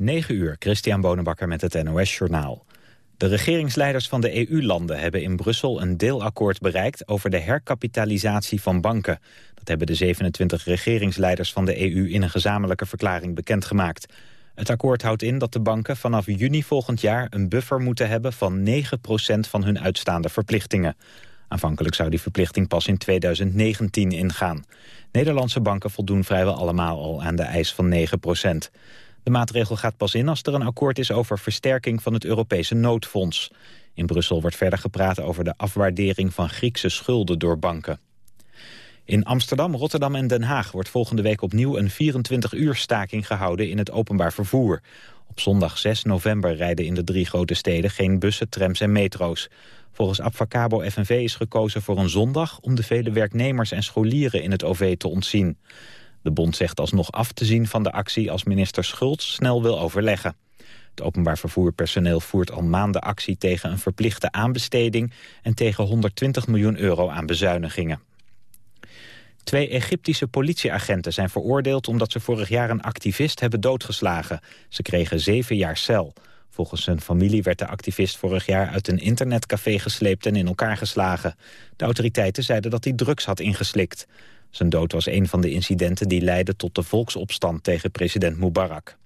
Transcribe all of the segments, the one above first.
9 uur, Christian Bonenbakker met het NOS Journaal. De regeringsleiders van de EU-landen hebben in Brussel een deelakkoord bereikt over de herkapitalisatie van banken. Dat hebben de 27 regeringsleiders van de EU in een gezamenlijke verklaring bekendgemaakt. Het akkoord houdt in dat de banken vanaf juni volgend jaar een buffer moeten hebben van 9% van hun uitstaande verplichtingen. Aanvankelijk zou die verplichting pas in 2019 ingaan. Nederlandse banken voldoen vrijwel allemaal al aan de eis van 9%. De maatregel gaat pas in als er een akkoord is over versterking van het Europese noodfonds. In Brussel wordt verder gepraat over de afwaardering van Griekse schulden door banken. In Amsterdam, Rotterdam en Den Haag wordt volgende week opnieuw een 24-uur staking gehouden in het openbaar vervoer. Op zondag 6 november rijden in de drie grote steden geen bussen, trams en metro's. Volgens Abfacabo FNV is gekozen voor een zondag om de vele werknemers en scholieren in het OV te ontzien. De bond zegt alsnog af te zien van de actie als minister Schultz snel wil overleggen. Het openbaar vervoerpersoneel voert al maanden actie tegen een verplichte aanbesteding en tegen 120 miljoen euro aan bezuinigingen. Twee Egyptische politieagenten zijn veroordeeld omdat ze vorig jaar een activist hebben doodgeslagen. Ze kregen zeven jaar cel. Volgens zijn familie werd de activist vorig jaar uit een internetcafé gesleept en in elkaar geslagen. De autoriteiten zeiden dat hij drugs had ingeslikt. Zijn dood was een van de incidenten die leidden tot de volksopstand tegen president Mubarak.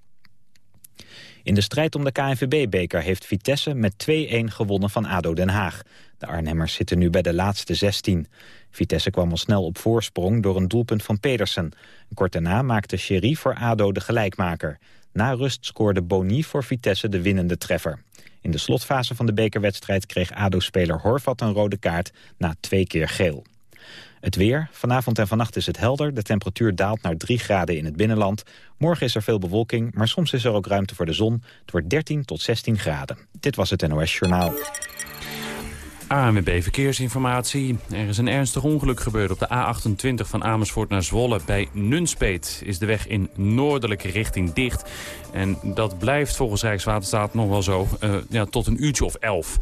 In de strijd om de KNVB-beker heeft Vitesse met 2-1 gewonnen van ADO Den Haag. De Arnhemmers zitten nu bij de laatste 16. Vitesse kwam al snel op voorsprong door een doelpunt van Pedersen. Kort daarna maakte Sherry voor ADO de gelijkmaker. Na rust scoorde Boni voor Vitesse de winnende treffer. In de slotfase van de bekerwedstrijd kreeg ADO-speler Horvat een rode kaart na twee keer geel. Het weer. Vanavond en vannacht is het helder. De temperatuur daalt naar 3 graden in het binnenland. Morgen is er veel bewolking, maar soms is er ook ruimte voor de zon. Het wordt 13 tot 16 graden. Dit was het NOS Journaal. ANWB Verkeersinformatie. Er is een ernstig ongeluk gebeurd op de A28 van Amersfoort naar Zwolle. Bij Nunspeet is de weg in noordelijke richting dicht. En dat blijft volgens Rijkswaterstaat nog wel zo uh, ja, tot een uurtje of elf.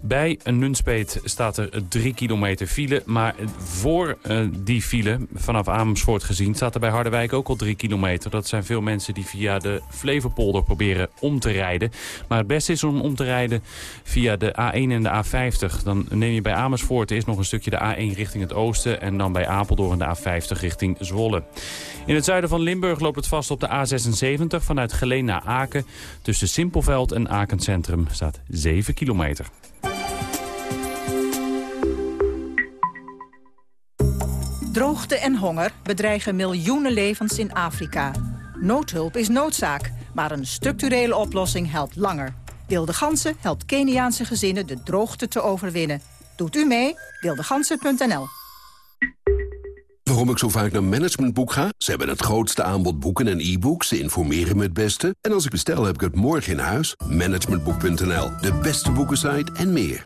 Bij een Nunspeet staat er 3 kilometer file. Maar voor uh, die file, vanaf Amersfoort gezien, staat er bij Harderwijk ook al 3 kilometer. Dat zijn veel mensen die via de Flevopolder proberen om te rijden. Maar het beste is om om te rijden via de A1 en de A50. Dan neem je bij Amersfoort eerst nog een stukje de A1 richting het oosten... en dan bij Apeldoorn de A50 richting Zwolle. In het zuiden van Limburg loopt het vast op de A76 vanuit Geleen naar Aken. Tussen Simpelveld en Akencentrum staat 7 kilometer. Droogte en honger bedreigen miljoenen levens in Afrika. Noodhulp is noodzaak, maar een structurele oplossing helpt langer. Wilde Gansen helpt Keniaanse gezinnen de droogte te overwinnen. Doet u mee? Wildegansen.nl Waarom ik zo vaak naar Managementboek ga? Ze hebben het grootste aanbod boeken en e-books. Ze informeren me het beste. En als ik bestel, heb ik het morgen in huis. Managementboek.nl, de beste boekensite en meer.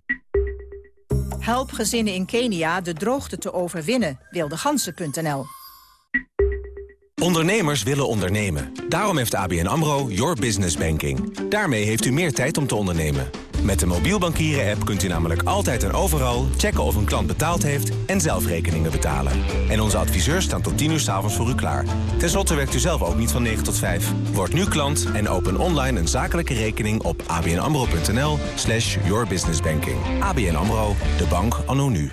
Help gezinnen in Kenia de droogte te overwinnen. Wildegansen.nl Ondernemers willen ondernemen. Daarom heeft ABN AMRO Your Business Banking. Daarmee heeft u meer tijd om te ondernemen. Met de mobiel bankieren-app kunt u namelijk altijd en overal checken of een klant betaald heeft en zelf rekeningen betalen. En onze adviseurs staan tot 10 uur s'avonds voor u klaar. Ten slotte werkt u zelf ook niet van 9 tot 5. Word nu klant en open online een zakelijke rekening op abnamro.nl slash yourbusinessbanking. ABN AMRO, de bank anno nu.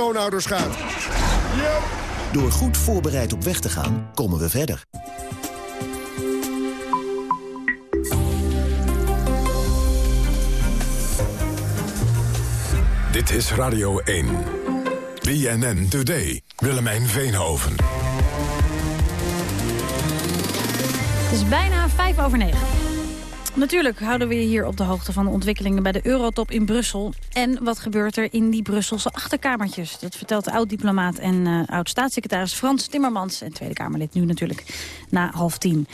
schoonouders gaat. Door goed voorbereid op weg te gaan, komen we verder. Dit is Radio 1. BNN Today. Willemijn Veenhoven. Het is bijna vijf over negen. Natuurlijk houden we je hier op de hoogte van de ontwikkelingen bij de Eurotop in Brussel. En wat gebeurt er in die Brusselse achterkamertjes? Dat vertelt de oud-diplomaat en uh, oud-staatssecretaris Frans Timmermans. En Tweede Kamerlid nu natuurlijk na half tien.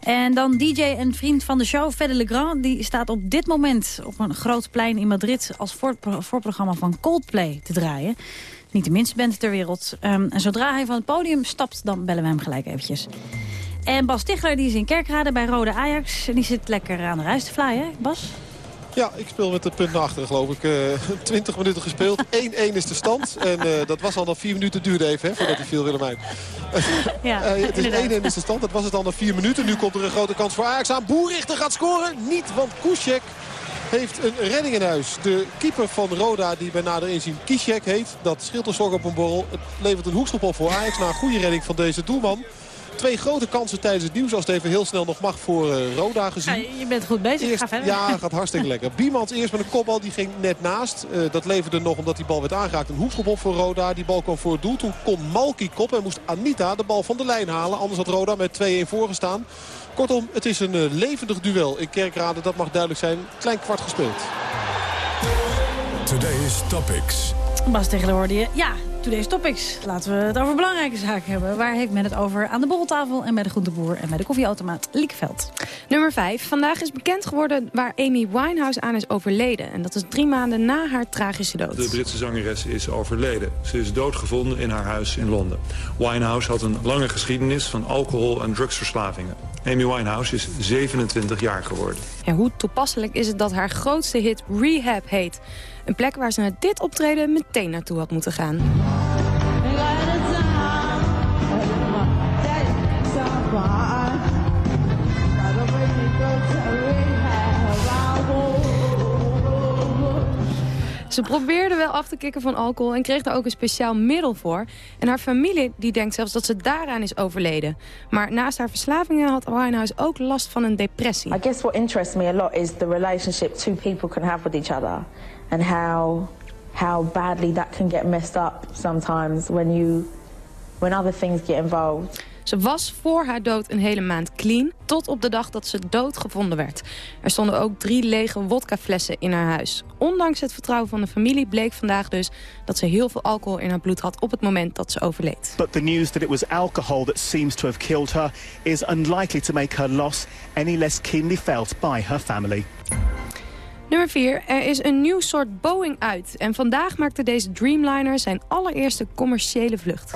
En dan DJ en vriend van de show, Fede Legrand... die staat op dit moment op een groot plein in Madrid... als voorprogramma van Coldplay te draaien. Niet de minste band ter wereld. Um, en zodra hij van het podium stapt, dan bellen we hem gelijk eventjes. En Bas Tichler die is in Kerkrade bij Rode Ajax. En die zit lekker aan de ruis te vlaaien, Bas? Ja, ik speel met de punt naar achteren, geloof ik. Uh, eh, 20 minuten gespeeld. 1-1 is de stand. En uh, dat was al na 4 minuten. duurde even, hè, voordat hij viel, Willemijn. Ja, uh, het is 1-1 is de stand. Dat was het al na 4 minuten. Nu komt er een grote kans voor Ajax aan. Boerrichter gaat scoren. Niet, want Kuszek heeft een redding in huis. De keeper van Roda, die bij nader inzien Kiszek heet. Dat scheelt een op een borrel. Het levert een hoekschop op voor Ajax na een goede redding van deze doelman. Twee grote kansen tijdens het nieuws. Als het even heel snel nog mag voor uh, Roda gezien. Ja, je bent goed bezig. Eerst, Ga verder. Ja, gaat hartstikke lekker. Biemans eerst met een kopbal. Die ging net naast. Uh, dat leverde nog omdat die bal werd aangeraakt. Een hoekschop op voor Roda. Die bal kwam voor het doel. Toen kon Malki kop en moest Anita de bal van de lijn halen. Anders had Roda met 2-1 voorgestaan. Kortom, het is een uh, levendig duel in Kerkrade. Dat mag duidelijk zijn. Klein kwart gespeeld. Today's Topics. Bas tegen hoorde je. Ja, Today's Topics. Laten we het over belangrijke zaken hebben. Waar heeft men het over aan de borreltafel en bij de groenteboer en bij de koffieautomaat Liekveld? Nummer 5. Vandaag is bekend geworden waar Amy Winehouse aan is overleden. En dat is drie maanden na haar tragische dood. De Britse zangeres is overleden. Ze is doodgevonden in haar huis in Londen. Winehouse had een lange geschiedenis van alcohol- en drugsverslavingen. Amy Winehouse is 27 jaar geworden. Ja, hoe toepasselijk is het dat haar grootste hit Rehab heet? Een plek waar ze naar dit optreden meteen naartoe had moeten gaan. Ze probeerde wel af te kicken van alcohol en kreeg daar ook een speciaal middel voor. En haar familie die denkt zelfs dat ze daaraan is overleden. Maar naast haar verslavingen had Winehouse ook last van een depressie. I guess what interests me a lot is the relationship two people can have with each other. And how, how badly that can get messed up sometimes when, you, when other things get involved. Ze was voor haar dood een hele maand clean, tot op de dag dat ze dood gevonden werd. Er stonden ook drie lege wodkaflessen in haar huis. Ondanks het vertrouwen van de familie bleek vandaag dus dat ze heel veel alcohol in haar bloed had op het moment dat ze overleed. But the news that it was alcohol that seems to have killed her is unlikely to make her loss any less keenly felt by her family. Nummer 4. Er is een nieuw soort Boeing uit. En vandaag maakte deze Dreamliner zijn allereerste commerciële vlucht.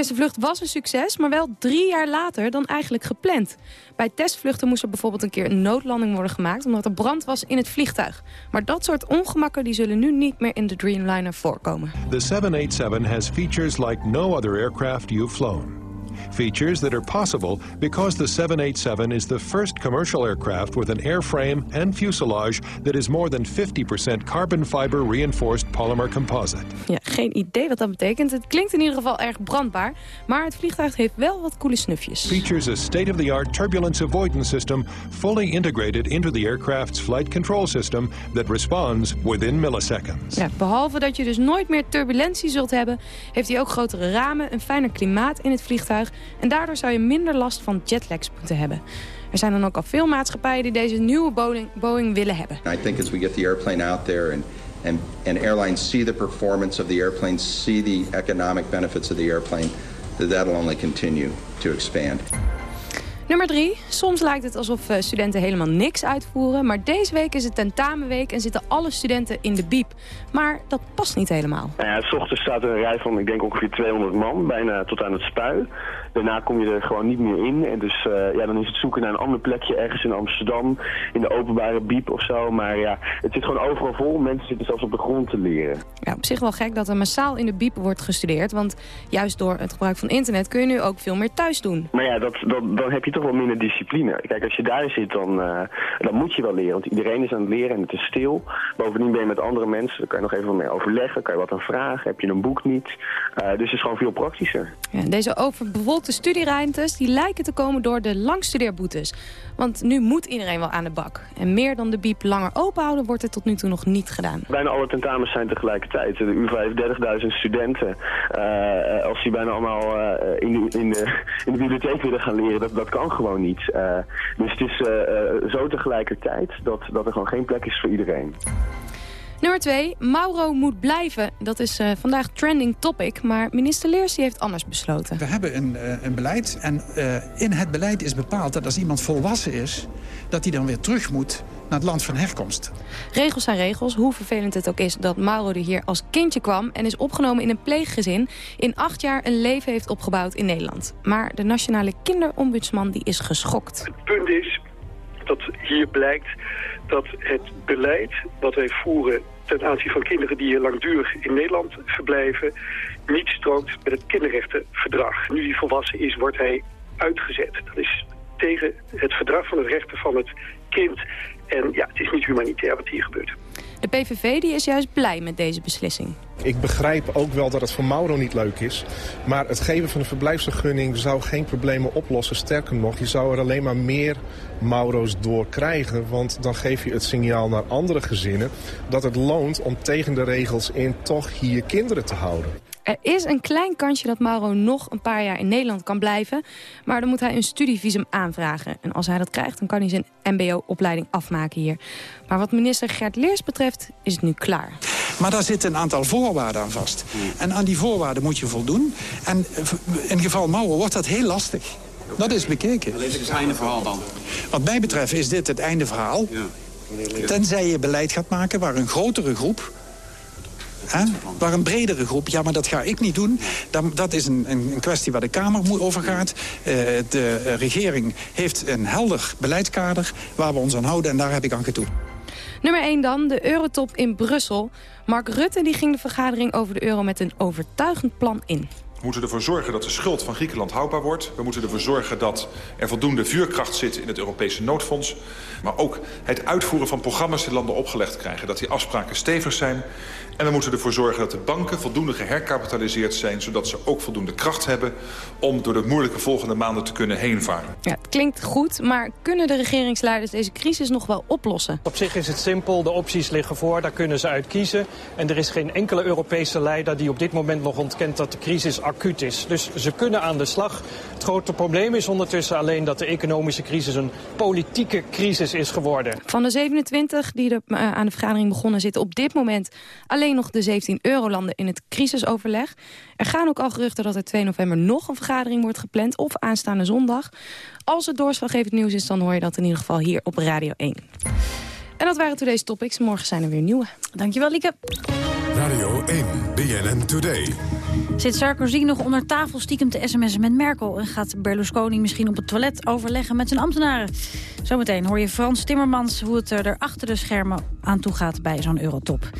Eerste vlucht was een succes, maar wel drie jaar later dan eigenlijk gepland. Bij testvluchten moest er bijvoorbeeld een keer een noodlanding worden gemaakt... omdat er brand was in het vliegtuig. Maar dat soort ongemakken die zullen nu niet meer in de Dreamliner voorkomen. The 787 has features like no other aircraft you've flown. Features that are possible because the 787 is the first commercial aircraft with an airframe and fuselage that is more than 50% carbon fiber reinforced polymer composite. Ja, geen idee wat dat betekent. Het klinkt in ieder geval erg brandbaar, maar het vliegtuig heeft wel wat coole snufjes. Features a state-of-the-art turbulence avoidance system fully integrated into the aircraft's flight control system that responds within milliseconds. Ja, behalve dat je dus nooit meer turbulentie zult hebben, heeft hij ook grotere ramen, een fijner klimaat in het vliegtuig en daardoor zou je minder last van jetlags moeten hebben. Er zijn dan ook al veel maatschappijen die deze nieuwe Boeing, willen hebben. I think as we get the airplane out there and and and airlines see the performance of the airplane, see the economic benefits of the airplane, that that'll only continue to expand. Nummer drie. Soms lijkt het alsof eh, studenten helemaal niks uitvoeren. Maar deze week is het tentamenweek en zitten alle studenten in de biep. Maar dat past niet helemaal. Nou ja, s ochtends staat er een rij van, ik denk ongeveer 200 man, bijna tot aan het spui. Daarna kom je er gewoon niet meer in. En dus uh, ja, dan is het zoeken naar een ander plekje ergens in Amsterdam. In de openbare biep of zo. Maar ja, het zit gewoon overal vol. Mensen zitten zelfs op de grond te leren. Ja, op zich wel gek dat er massaal in de biep wordt gestudeerd. Want juist door het gebruik van internet kun je nu ook veel meer thuis doen. Maar ja, dat, dat, dan heb je toch toch wel minder discipline. Kijk, als je daar zit, dan, dan moet je wel leren. Want iedereen is aan het leren en het is stil. Bovendien ben je met andere mensen, daar kan je nog even mee overleggen. Kan je wat aan vragen, heb je een boek niet. dus het is gewoon veel praktischer. Ja, deze overbewolkte studieruimtes die lijken te komen door de langstudeerboetes. Want nu moet iedereen wel aan de bak. En meer dan de biep langer openhouden wordt er tot nu toe nog niet gedaan. Bijna alle tentamens zijn tegelijkertijd. De UvA heeft 30.000 studenten. Uh, als die bijna allemaal in, de, in, de, in de bibliotheek willen gaan leren, dat, dat kan gewoon niet. Uh, dus het is zo tegelijkertijd dat, dat er gewoon geen plek is voor iedereen. Nummer 2, Mauro moet blijven. Dat is uh, vandaag trending topic, maar minister Leers heeft anders besloten. We hebben een, uh, een beleid en uh, in het beleid is bepaald dat als iemand volwassen is... dat hij dan weer terug moet naar het land van herkomst. Regels zijn regels, hoe vervelend het ook is dat Mauro er hier als kindje kwam... en is opgenomen in een pleeggezin. In acht jaar een leven heeft opgebouwd in Nederland. Maar de nationale kinderombudsman die is geschokt. Het punt is dat hier blijkt dat het beleid wat wij voeren ten aanzien van kinderen die hier langdurig in Nederland verblijven, niet strookt met het kinderrechtenverdrag. Nu hij volwassen is, wordt hij uitgezet. Dat is tegen het verdrag van het rechten van het kind. En ja, het is niet humanitair wat hier gebeurt. De PVV die is juist blij met deze beslissing. Ik begrijp ook wel dat het voor Mauro niet leuk is. Maar het geven van een verblijfsvergunning zou geen problemen oplossen. Sterker nog, je zou er alleen maar meer Mauro's door krijgen. Want dan geef je het signaal naar andere gezinnen... dat het loont om tegen de regels in toch hier kinderen te houden. Er is een klein kansje dat Mauro nog een paar jaar in Nederland kan blijven. Maar dan moet hij een studievisum aanvragen. En als hij dat krijgt, dan kan hij zijn mbo-opleiding afmaken hier. Maar wat minister Gert Leers betreft, is het nu klaar. Maar daar zitten een aantal voorwaarden aan vast. En aan die voorwaarden moet je voldoen. En in geval Mauro wordt dat heel lastig. Dat is bekeken. Dat is het einde verhaal dan? Wat mij betreft is dit het einde verhaal. Ja. Tenzij je beleid gaat maken waar een grotere groep Hè? Waar een bredere groep, ja, maar dat ga ik niet doen. Dat, dat is een, een kwestie waar de Kamer over gaat. Uh, de regering heeft een helder beleidskader waar we ons aan houden en daar heb ik aan getoet. Nummer 1 dan, de eurotop in Brussel. Mark Rutte die ging de vergadering over de euro met een overtuigend plan in. We moeten ervoor zorgen dat de schuld van Griekenland houdbaar wordt. We moeten ervoor zorgen dat er voldoende vuurkracht zit in het Europese noodfonds. Maar ook het uitvoeren van programma's die landen opgelegd krijgen. Dat die afspraken stevig zijn. En we moeten ervoor zorgen dat de banken voldoende geherkapitaliseerd zijn... zodat ze ook voldoende kracht hebben om door de moeilijke volgende maanden te kunnen heenvaren. Ja, het klinkt goed, maar kunnen de regeringsleiders deze crisis nog wel oplossen? Op zich is het simpel, de opties liggen voor, daar kunnen ze uit kiezen. En er is geen enkele Europese leider die op dit moment nog ontkent dat de crisis acuut is. Dus ze kunnen aan de slag. Het grote probleem is ondertussen alleen dat de economische crisis een politieke crisis is geworden. Van de 27 die er uh, aan de vergadering begonnen zitten op dit moment alleen nog de 17 eurolanden in het crisisoverleg. Er gaan ook al geruchten dat er 2 november nog een vergadering wordt gepland of aanstaande zondag. Als het doorslaggevend nieuws is, dan hoor je dat in ieder geval hier op Radio 1. En dat waren today's topics. Morgen zijn er weer nieuwe. Dankjewel, Lieke. Radio 1, BNN Today. Zit Sarkozy nog onder tafel stiekem te sms'en met Merkel... en gaat Berlusconi misschien op het toilet overleggen met zijn ambtenaren? Zometeen hoor je Frans Timmermans hoe het er achter de schermen aan toe gaat bij zo'n eurotop.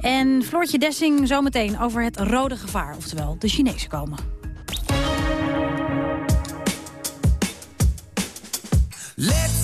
En Floortje Dessing zometeen over het rode gevaar, oftewel de Chinezen komen. Let's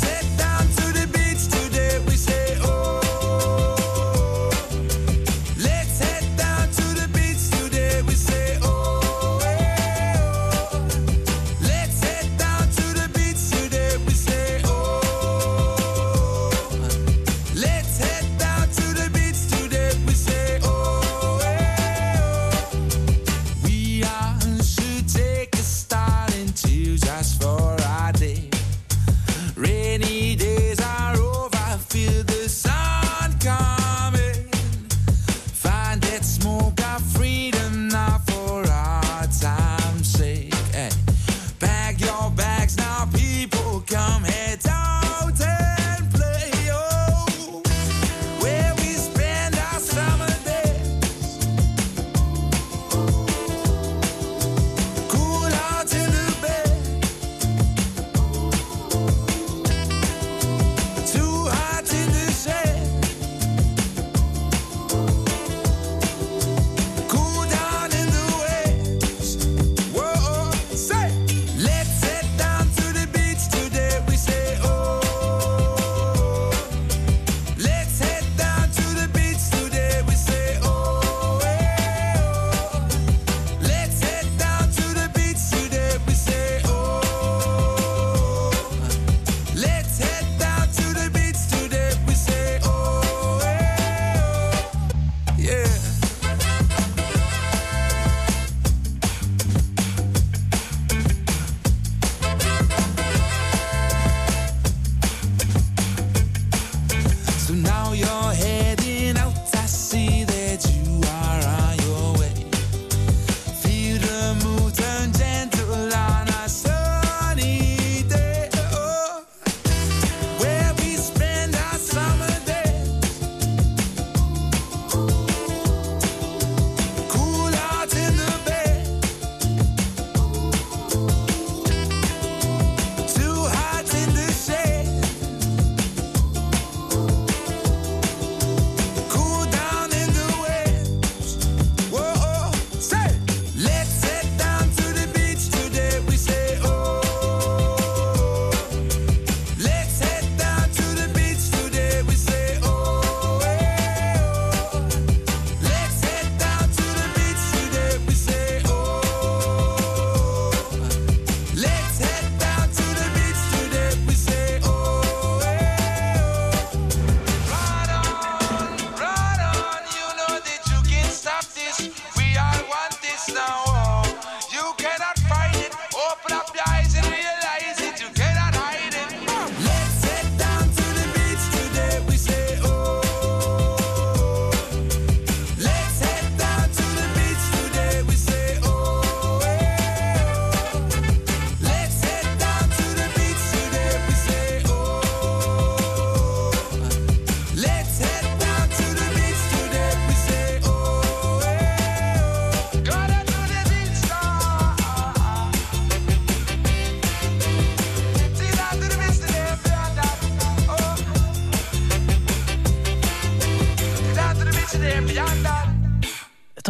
now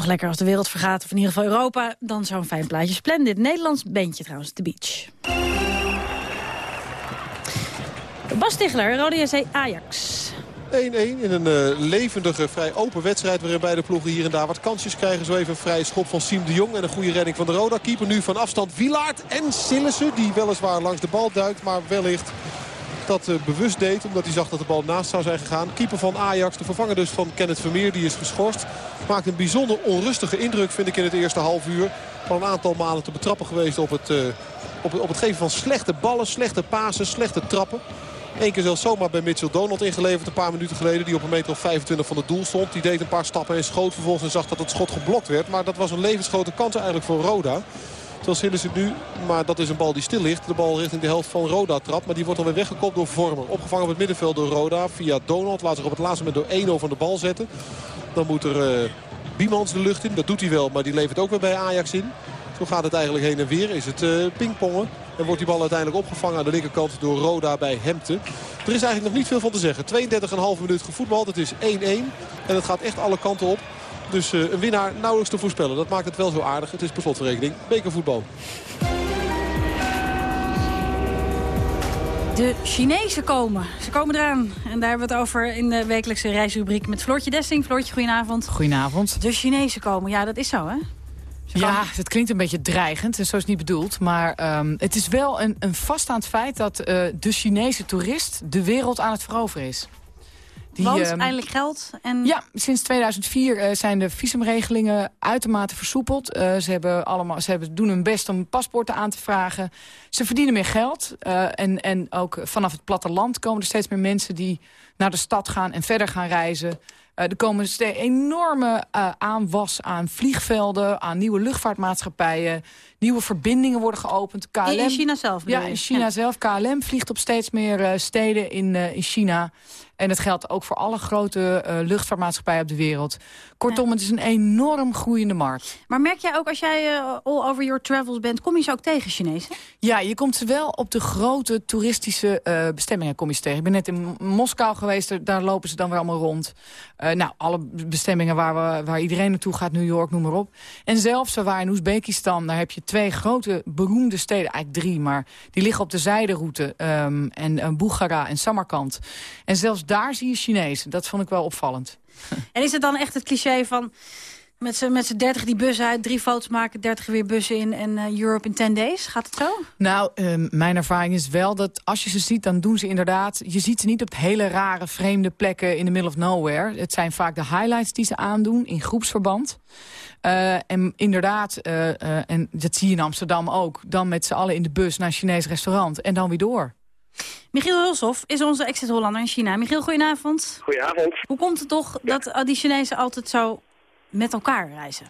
Lekker als de wereld vergaat, of in ieder geval Europa. Dan zo'n fijn plaatje. Splendid. Nederlands bandje trouwens, The Beach. Bas Stigler, Rode JC Ajax. 1-1 in een eh, levendige, vrij open wedstrijd... waarin beide ploegen hier en daar wat kansjes krijgen. Zo even een vrije schop van Siem de Jong en een goede redding van de Roda. Keeper nu van afstand Wilaert en Sillissen... die weliswaar langs de bal duikt, maar wellicht dat eh, bewust deed. Omdat hij zag dat de bal naast zou zijn gegaan. Keeper van Ajax, de vervanger dus van Kenneth Vermeer, die is geschorst. Maakt een bijzonder onrustige indruk, vind ik, in het eerste half uur. Van een aantal malen te betrappen geweest op het, eh, op, op het geven van slechte ballen, slechte pasen, slechte trappen. Eén keer zelfs zomaar bij Mitchell Donald ingeleverd een paar minuten geleden. Die op een meter of 25 van het doel stond. Die deed een paar stappen en schoot vervolgens en zag dat het schot geblokt werd. Maar dat was een levensgrote kans eigenlijk voor Roda. Terwijl Sillissen nu, maar dat is een bal die stil ligt. De bal richting de helft van Roda trapt. Maar die wordt alweer weggekopt door Vormer. Opgevangen op het middenveld door Roda via Donald. Laat zich op het laatste moment door 1-0 van de bal zetten. Dan moet er uh, Biemans de lucht in. Dat doet hij wel, maar die levert ook weer bij Ajax in. Zo gaat het eigenlijk heen en weer. Is het uh, pingpongen. En wordt die bal uiteindelijk opgevangen aan de linkerkant door Roda bij Hemte. Er is eigenlijk nog niet veel van te zeggen. 32,5 minuut gevoetbald. Het is 1-1. En het gaat echt alle kanten op. Dus uh, een winnaar nauwelijks te voorspellen. Dat maakt het wel zo aardig. Het is per slotverrekening bekervoetbal. De Chinezen komen. Ze komen eraan. En daar hebben we het over in de wekelijkse reisrubriek met Floortje Dessing. Floortje, goedenavond. Goedenavond. De Chinezen komen. Ja, dat is zo, hè? Ja, het klinkt een beetje dreigend, en zo is het niet bedoeld. Maar um, het is wel een, een vaststaand feit dat uh, de Chinese toerist de wereld aan het veroveren is. Die, Want um, eindelijk geld. En... Ja, sinds 2004 uh, zijn de visumregelingen uitermate versoepeld. Uh, ze, hebben allemaal, ze hebben, doen hun best om paspoorten aan te vragen. Ze verdienen meer geld. en, en ook vanaf het platteland komen er steeds meer mensen die naar de stad gaan en verder gaan reizen. Er komen enorme uh, aanwas aan vliegvelden, aan nieuwe luchtvaartmaatschappijen. Nieuwe verbindingen worden geopend. KLM, in China zelf? Ja, in China ja. zelf. KLM vliegt op steeds meer uh, steden in, in China. En dat geldt ook voor alle grote luchtvaartmaatschappijen op de wereld. Kortom, ja. het is een enorm groeiende markt. Maar merk jij ook als jij all over your travels bent, kom je ze ook tegen Chinezen? Ja, je komt ze wel op de grote toeristische bestemmingen kom je ze tegen. Ik ben net in Moskou geweest, daar lopen ze dan weer allemaal rond. Nou, alle bestemmingen waar, we, waar iedereen naartoe gaat, New York, noem maar op. En zelfs waar in Oezbekistan, daar heb je twee grote beroemde steden, eigenlijk drie, maar die liggen op de zijderoute. Um, en uh, en Samarkand. En zelfs daar zie je Chinezen. Dat vond ik wel opvallend. En is het dan echt het cliché van met z'n met 30 die bussen uit, drie foto's maken, 30 weer bussen in en uh, Europe in 10 days? Gaat het zo? Nou, uh, mijn ervaring is wel dat als je ze ziet, dan doen ze inderdaad... Je ziet ze niet op hele rare, vreemde plekken in the middle of nowhere. Het zijn vaak de highlights die ze aandoen in groepsverband. Uh, en inderdaad, en dat zie je in Amsterdam ook... dan met z'n allen in de bus naar een Chinees restaurant en dan weer door. Michiel Hulshoff is onze exit-Hollander in China. Michiel, goedenavond. Goedenavond. Hoe komt het toch dat die Chinezen altijd zo met elkaar reizen?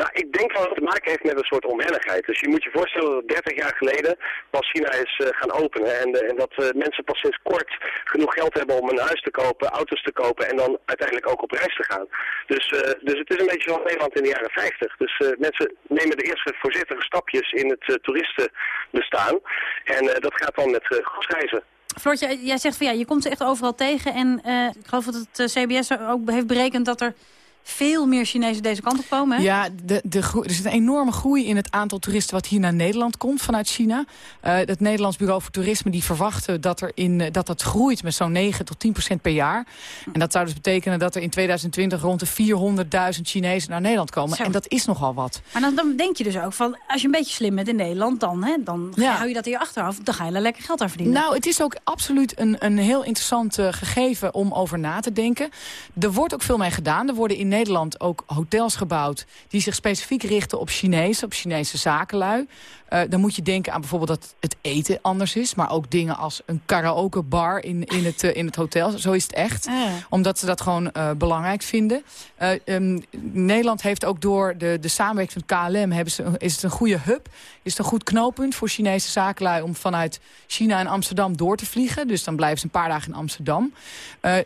Ja, ik denk dat het te maken heeft met een soort onwennigheid. Dus je moet je voorstellen dat 30 jaar geleden pas China is uh, gaan openen. En, uh, en dat uh, mensen pas sinds kort genoeg geld hebben om een huis te kopen, auto's te kopen en dan uiteindelijk ook op reis te gaan. Dus, dus het is een beetje zoals Nederland in de jaren 50. Dus mensen nemen de eerste voorzichtige stapjes in het toeristenbestaan. En dat gaat dan met groepsreizen. Floortje, jij zegt van ja, je komt ze echt overal tegen. En ik geloof dat het CBS ook heeft berekend dat er veel meer Chinezen deze kant op komen. Hè? Ja, de, de er zit een enorme groei in het aantal toeristen wat hier naar Nederland komt vanuit China. Uh, het Nederlands Bureau voor Toerisme die verwachten dat, er in, uh, dat dat groeit met zo'n 9 tot 10 procent per jaar. En dat zou dus betekenen dat er in 2020 rond de 400.000 Chinezen naar Nederland komen. Zo. En dat is nogal wat. Maar dan, dan, denk je dus ook van, als je een beetje slim bent in Nederland, dan, hè, dan ja. hou je dat je achterhoofd. Dan ga je er lekker geld aan verdienen. Nou, het is ook absoluut een, een heel interessant uh, gegeven om over na te denken. Er wordt ook veel mee gedaan. Er worden in Nederland ook hotels gebouwd die zich specifiek richten op Chinezen, op Chinese zakenlui. Uh, dan moet je denken aan bijvoorbeeld dat het eten anders is. Maar ook dingen als een karaokebar in, in, het, uh, in het hotel. Zo is het echt. Ah. Omdat ze dat gewoon uh, belangrijk vinden. Um, Nederland heeft ook door de, de samenwerking van KLM... Hebben ze, is het een goede hub. Is het een goed knooppunt voor Chinese zakenlui... om vanuit China en Amsterdam door te vliegen. Dus dan blijven ze een paar dagen in Amsterdam.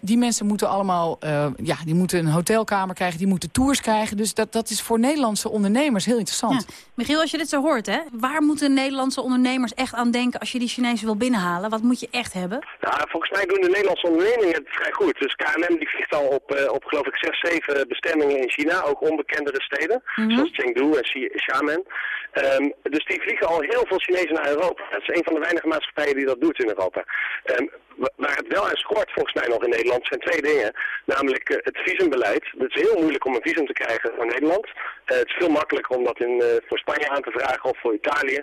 Die mensen moeten allemaal ja, die moeten een hotelkamer krijgen. Die moeten tours krijgen. Dus dat, dat is voor Nederlandse ondernemers heel interessant. Ja. Michiel, als je dit zo hoort, hè, waar moeten Nederlandse ondernemers echt aan denken als je die Chinezen wil binnenhalen? Wat moet je echt hebben? Ja, volgens mij doen de Nederlandse ondernemingen het vrij goed. Dus KLM die vliegt al op, uh, op geloof ik zes, zeven bestemmingen in China. Ook onbekendere steden, mm -hmm. zoals Chengdu en Xiamen. Um, dus die vliegen al heel veel Chinezen naar Europa. Dat is een van de weinige maatschappijen die dat doet in Europa. Um, waar het wel aan schort volgens mij nog in Nederland zijn twee dingen. Namelijk uh, het visumbeleid. Het is heel moeilijk om een visum te krijgen voor Nederland. Uh, het is veel makkelijker om dat in, uh, voor Spanje aan te vragen of voor Italië.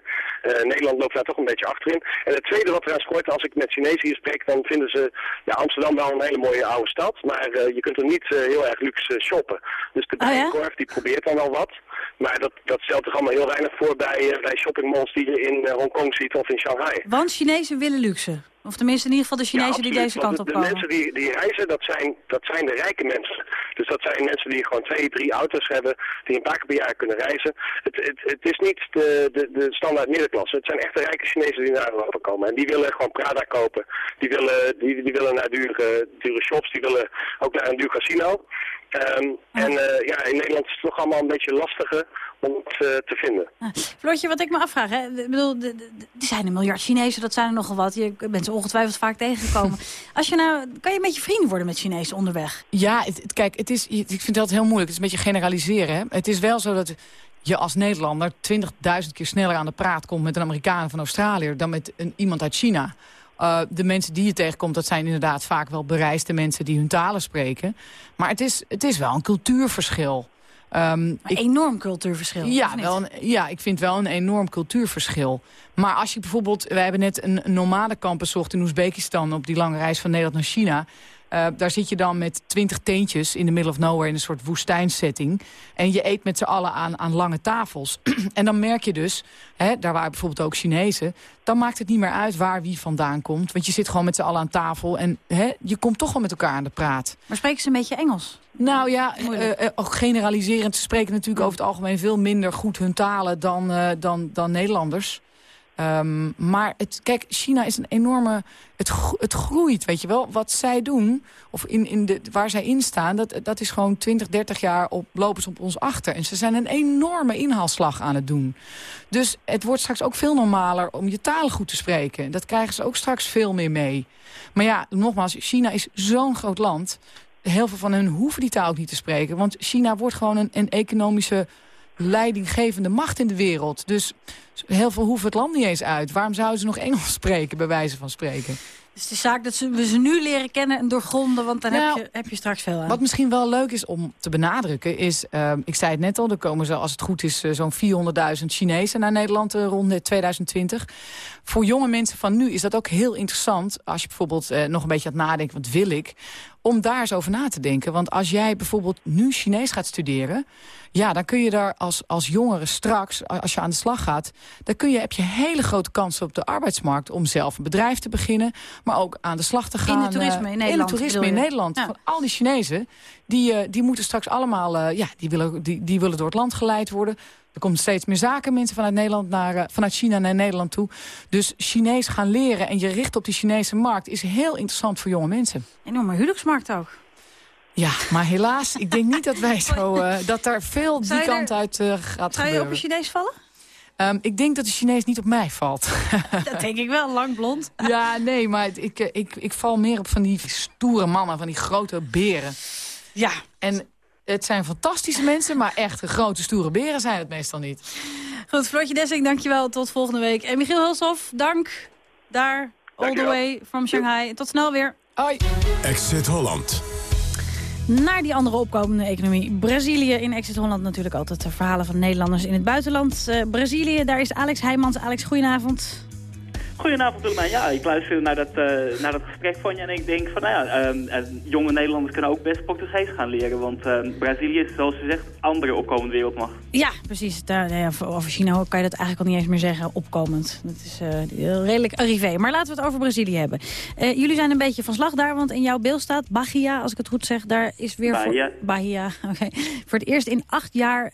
Nederland loopt daar toch een beetje achterin. En het tweede wat eraan schort, als ik met Chinezen hier spreek, dan vinden ze ja, Amsterdam wel een hele mooie oude stad. Maar je kunt er niet heel erg luxe shoppen. Dus de Bijenkorf oh, ja? die probeert dan wel wat. Maar dat, dat stelt zich allemaal heel weinig voor bij, bij shoppingmalls die je in Hongkong ziet of in Shanghai. Want Chinezen willen luxe? Of tenminste in ieder geval de Chinezen ja, die deze kant op de, komen. De mensen die, die reizen, dat zijn, dat zijn de rijke mensen. Dus dat zijn mensen die gewoon twee, drie auto's hebben, die een paar keer per jaar kunnen reizen. Het, het, het is niet de, de, de standaard middenklasse. Het zijn echt de rijke Chinezen die naar Europa komen. En die willen gewoon Prada kopen. Die willen, die, die willen naar dure, dure shops. Die willen ook naar een duur casino. Um, ja. En uh, ja, in Nederland is het toch allemaal een beetje lastiger om het uh, te vinden. Ah, Floortje, wat ik me afvraag, hè? Ik bedoel, er zijn een miljard Chinezen, dat zijn er nogal wat. Je bent ze ongetwijfeld vaak tegengekomen. Als je nou, kan je met je vrienden worden met Chinezen onderweg? Ja, het, het, kijk, het is, ik vind altijd heel moeilijk. Het is een beetje generaliseren. Hè? Het is wel zo dat je als Nederlander 20.000 keer sneller aan de praat komt met een Amerikaan van Australië dan met een, iemand uit China. Uh, de mensen die je tegenkomt, dat zijn inderdaad vaak wel bereisde mensen die hun talen spreken. Maar het is, het is wel een cultuurverschil. Um, een ik, enorm cultuurverschil. Ja, wel een, ja, ik vind wel een enorm cultuurverschil. Maar als je bijvoorbeeld... Wij hebben net een, een nomadenkamp bezocht in Oezbekistan... op die lange reis van Nederland naar China... Uh, daar zit je dan met twintig teentjes in de middle of nowhere... in een soort woestijnsetting. En je eet met z'n allen aan, aan lange tafels. en dan merk je dus, hè, daar waren bijvoorbeeld ook Chinezen... dan maakt het niet meer uit waar wie vandaan komt. Want je zit gewoon met z'n allen aan tafel... en hè, je komt toch wel met elkaar aan de praat. Maar spreken ze een beetje Engels? Nou ja, uh, uh, generaliserend. Ze spreken natuurlijk over het algemeen veel minder goed hun talen dan, uh, dan, dan Nederlanders. Um, maar het, kijk, China is een enorme... Het, het groeit, weet je wel. Wat zij doen, of in, in de, waar zij in staan... Dat, dat is gewoon 20, 30 jaar op, lopen ze op ons achter. En ze zijn een enorme inhaalslag aan het doen. Dus het wordt straks ook veel normaler om je talen goed te spreken. Dat krijgen ze ook straks veel meer mee. Maar ja, nogmaals, China is zo'n groot land heel veel van hen hoeven die taal ook niet te spreken. Want China wordt gewoon een, een economische leidinggevende macht in de wereld. Dus heel veel hoeven het land niet eens uit. Waarom zouden ze nog Engels spreken, bij wijze van spreken? Het is de zaak dat ze, we ze nu leren kennen en doorgronden, want dan nou, heb, je, heb je straks veel aan. Wat misschien wel leuk is om te benadrukken is, uh, ik zei het net al, er komen zo, als het goed is uh, zo'n 400.000 Chinezen naar Nederland uh, rond 2020. Voor jonge mensen van nu is dat ook heel interessant, als je bijvoorbeeld nog een beetje aan het nadenken, wat wil ik, om daar eens over na te denken. Want als jij bijvoorbeeld nu Chinees gaat studeren... ja, dan kun je daar als, als jongere straks, als je aan de slag gaat... daar kun je, heb je hele grote kansen op de arbeidsmarkt... om zelf een bedrijf te beginnen, maar ook aan de slag te gaan. In het toerisme in Nederland. In het toerisme in Nederland. Van al die Chinezen, die, uh, die moeten straks allemaal... Uh, ja, die willen, die, die willen door het land geleid worden. Er komt steeds meer zakenmensen vanuit, Nederland naar, vanuit China naar Nederland toe. Dus Chinees gaan leren en je richt op die Chinese markt... is heel interessant voor jonge mensen. Enorme huwelijksmarkt ook. Ja, maar helaas, ik denk niet dat wij zo... Uh, dat er veel die kant uit uh, gaat Zou je gebeuren. op een Chinees vallen? Um, ik denk dat de Chinees niet op mij valt. dat denk ik wel, lang blond. ja, nee, maar ik, ik, ik val meer op van die stoere mannen, van die grote beren. Ja. En het zijn fantastische mensen, maar echt grote stoere beren zijn het meestal niet. Goed, Floortje Dessing, dankjewel. Tot volgende week. En Michiel Hulshoff, dank. Daar, all the way from Shanghai. Tot snel weer. Hoi. Exit Holland. Naar die andere opkomende economie. Brazilië in Exit Holland natuurlijk altijd de verhalen van Nederlanders in het buitenland. Uh, Brazilië, daar is Alex Heijmans. Alex, goedenavond. Goedenavond Willemijn. Ja, ik luister naar dat, uh, naar dat gesprek van je en ik denk van, nou ja, uh, jonge Nederlanders kunnen ook best Portugees gaan leren. Want Brazilië is, zoals je zegt, andere opkomende wereldmacht. Ja, precies. Daar, ja, over China kan je dat eigenlijk al niet eens meer zeggen, opkomend. Dat is redelijk arrivé. Maar laten we het over Brazilië hebben. jullie zijn een beetje van slag daar, want in jouw beeld staat Bahia, als ik het goed zeg, daar is weer Bahia. voor, Bahia, okay, voor het eerst in acht jaar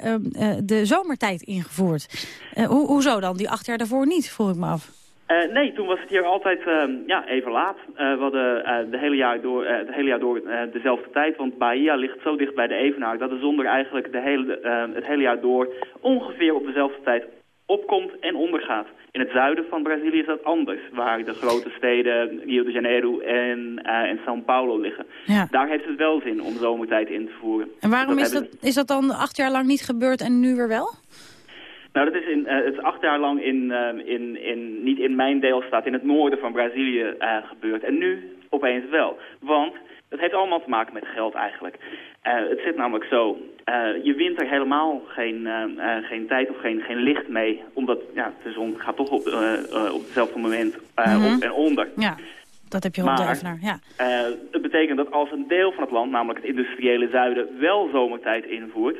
de zomertijd ingevoerd. Ho hoezo dan? Die acht jaar daarvoor niet, vroeg ik me af. Uh, nee, toen was het hier altijd uh, ja, even laat. Uh, we hadden de hele jaar door, het hele jaar door dezelfde tijd, want Bahia ligt zo dicht bij de Evenaar dat de zon er eigenlijk de hele, het hele jaar door ongeveer op dezelfde tijd opkomt en ondergaat. In het zuiden van Brazilië is dat anders, waar de grote steden Rio de Janeiro en, en São Paulo liggen. Ja. Daar heeft het wel zin om zomertijd in te voeren. En waarom dat is, dat, is dat dan acht jaar lang niet gebeurd en nu weer wel? Nou, dat is in, uh, het is acht jaar lang in, uh, in, in, niet in mijn deelstaat, in het noorden van Brazilië uh, gebeurd. En nu opeens wel. Want het heeft allemaal te maken met geld eigenlijk. het zit namelijk zo, je wint er helemaal geen, geen tijd of geen, geen licht mee. Omdat ja, de zon gaat toch op, op hetzelfde moment mm -hmm. op en onder. Ja. Dat heb je op de Evenaar, ja. het betekent dat als een deel van het land, namelijk het industriële zuiden, wel zomertijd invoert,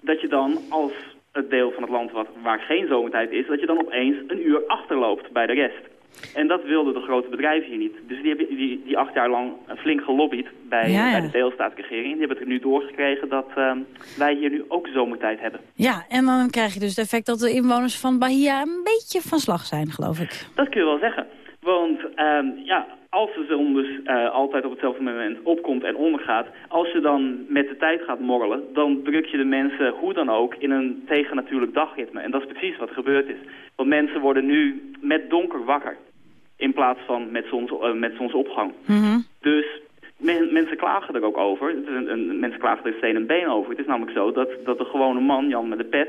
dat je dan als het deel van het land wat, waar geen zomertijd is, dat je dan opeens een uur achterloopt bij de rest. En dat wilden de grote bedrijven hier niet. Dus die hebben die, die acht jaar lang flink gelobbyd bij, ja, ja. bij de deelstaatsregering. Die hebben het er nu doorgekregen dat uh, wij hier nu ook zomertijd hebben. Ja, en dan krijg je dus het effect dat de inwoners van Bahia een beetje van slag zijn, geloof ik. Dat kun je wel zeggen. Want uh, ja, als de zon dus uh, altijd op hetzelfde moment opkomt en ondergaat... als je dan met de tijd gaat morrelen... dan druk je de mensen hoe dan ook in een tegennatuurlijk dagritme. En dat is precies wat er gebeurd is. Want mensen worden nu met donker wakker... in plaats van met, zons, uh, met zonsopgang. Mm -hmm. Dus men, mensen klagen er ook over. Mensen klagen er steen en been over. Het is namelijk zo dat, dat de gewone man, Jan met de pet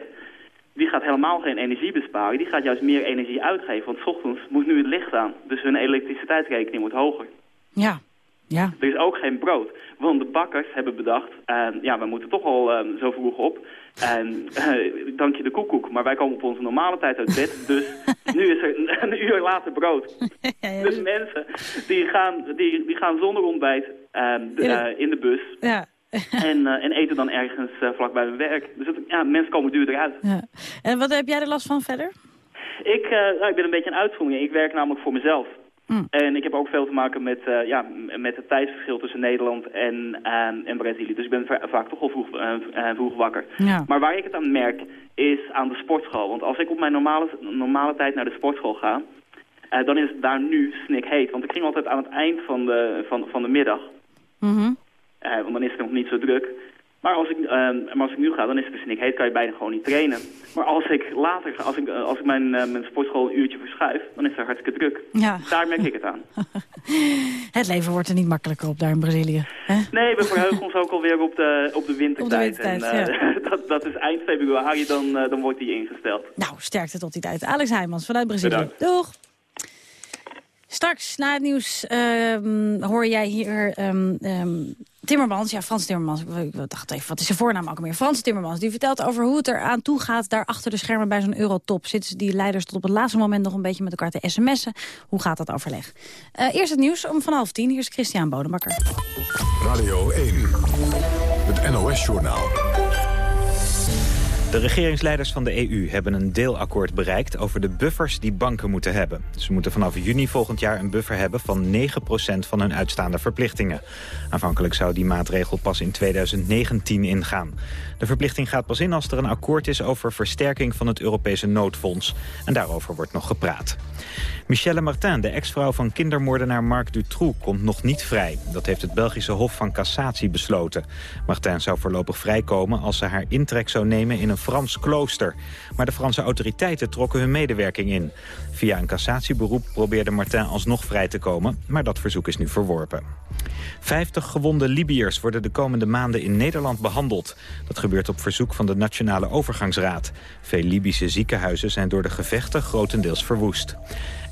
die gaat helemaal geen energie besparen. Die gaat juist meer energie uitgeven. Want 's ochtends moet nu het licht aan. Dus hun elektriciteitsrekening wordt hoger. Ja. ja. Er is ook geen brood. Want de bakkers hebben bedacht... Uh, ja, we moeten toch al uh, zo vroeg op. En uh, dank je de koekoek. Maar wij komen op onze normale tijd uit bed. Dus nu is er een, uur later brood. dus mensen die gaan, die, die gaan zonder ontbijt de, in de bus... Ja. en, uh, en, eten dan ergens uh, vlak bij hun werk. Dus het, ja, mensen komen duurder uit. Ja. En wat heb jij er last van verder? Ik, uh, nou, ik ben een beetje een uitzondering. Ik werk namelijk voor mezelf. Mm. En ik heb ook veel te maken met, ja, met het tijdsverschil tussen Nederland en, en Brazilië. Dus ik ben vaak toch al vroeg, vroeg wakker. Ja. Maar waar ik het aan merk is aan de sportschool. Want als ik op mijn normale, normale tijd naar de sportschool ga... dan is het daar nu snikheet. Want ik ging altijd aan het eind van de, van, van de middag... Mm -hmm. Uh, want dan is het nog niet zo druk. Maar als ik, uh, maar als ik nu ga, dan is het dus niet heet, kan je bijna gewoon niet trainen. Maar als ik later ga, als ik, als ik mijn, uh, mijn sportschool een uurtje verschuif, dan is het hartstikke druk. Ja. Daar merk ik het aan. het leven wordt er niet makkelijker op daar in Brazilië. Hè? Nee, we verheugen ons ook alweer op de, op de wintertijd. Op de wintertijd, en, ja. dat, dat is eind februari, dan, dan wordt die ingesteld. Nou, sterkte tot die tijd. Alex Heijmans vanuit Brazilië. Bedankt. Doeg! Straks, na het nieuws, um, hoor jij hier um, um, Timmermans. Ja, Frans Timmermans. Ik dacht even, wat is zijn voornaam ook alweer? Frans Timmermans. Die vertelt over hoe het er aan toe gaat... daar achter de schermen bij zo'n eurotop. Zitten die leiders tot op het laatste moment nog een beetje met elkaar te sms'en? Hoe gaat dat overleg? Uh, eerst het nieuws om van half tien. Hier is Christian Bodebakker. Radio 1. Het NOS-journaal. De regeringsleiders van de EU hebben een deelakkoord bereikt over de buffers die banken moeten hebben. Ze moeten vanaf juni volgend jaar een buffer hebben van 9% van hun uitstaande verplichtingen. Aanvankelijk zou die maatregel pas in 2019 ingaan. De verplichting gaat pas in als er een akkoord is over versterking van het Europese noodfonds. En daarover wordt nog gepraat. Michelle Martin, de ex-vrouw van kindermoordenaar Marc Dutroux, komt nog niet vrij. Dat heeft het Belgische Hof van Cassatie besloten. Martin zou voorlopig vrijkomen als ze haar intrek zou nemen in een Frans klooster. Maar de Franse autoriteiten trokken hun medewerking in. Via een cassatieberoep probeerde Martin alsnog vrij te komen, maar dat verzoek is nu verworpen. 50 gewonde Libiërs worden de komende maanden in Nederland behandeld. Dat gebeurt op verzoek van de Nationale Overgangsraad. Veel Libische ziekenhuizen zijn door de gevechten grotendeels verwoest.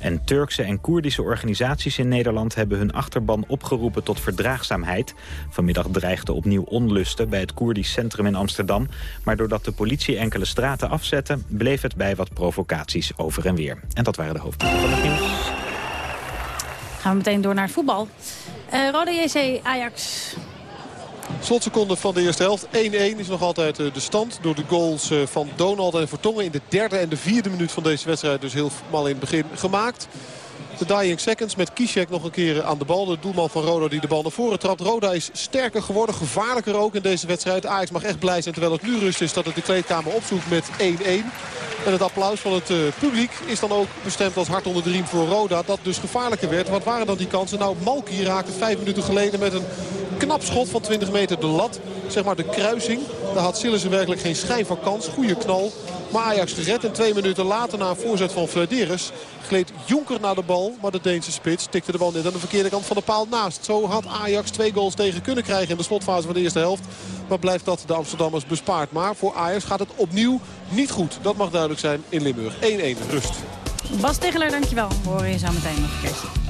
En Turkse en Koerdische organisaties in Nederland hebben hun achterban opgeroepen tot verdraagzaamheid. Vanmiddag dreigden opnieuw onlusten bij het Koerdisch centrum in Amsterdam. Maar doordat de politie enkele straten afzette, bleef het bij wat provocaties over en weer. En dat waren de hoofdpunten van het nieuws. Gaan we meteen door naar voetbal. Uh, Rode JC, Ajax. Slotseconde van de eerste helft. 1-1 is nog altijd eh, de stand door de goals eh, van Donald en Vertongen. In de derde en de vierde minuut van deze wedstrijd dus helemaal in het begin gemaakt. De dying seconds met Kishek nog een keer aan de bal. De doelman van Roda die de bal naar voren trapt. Roda is sterker geworden, gevaarlijker ook in deze wedstrijd. Ajax mag echt blij zijn terwijl het nu rust is dat het de kleedkamer opzoekt met 1-1. En het applaus van het uh, publiek is dan ook bestemd als hart onder de riem voor Roda. Dat dus gevaarlijker werd. Wat waren dan die kansen? Nou, Malki raakte vijf minuten geleden met een knap schot van 20 meter de lat. Zeg maar de kruising. Daar had Sillissen werkelijk geen schijn van kans. Goede knal. Maar Ajax gered. En twee minuten later na een voorzet van Flederis gleed Jonker naar de bal. Maar de Deense spits tikte de bal net aan de verkeerde kant van de paal naast. Zo had Ajax twee goals tegen kunnen krijgen in de slotfase van de eerste helft. Maar blijft dat de Amsterdammers bespaard. Maar voor Ajax gaat het opnieuw niet goed. Dat mag duidelijk zijn in Limburg. 1-1 rust. Bas Tegeler, dankjewel. We horen je zo meteen nog een keertje.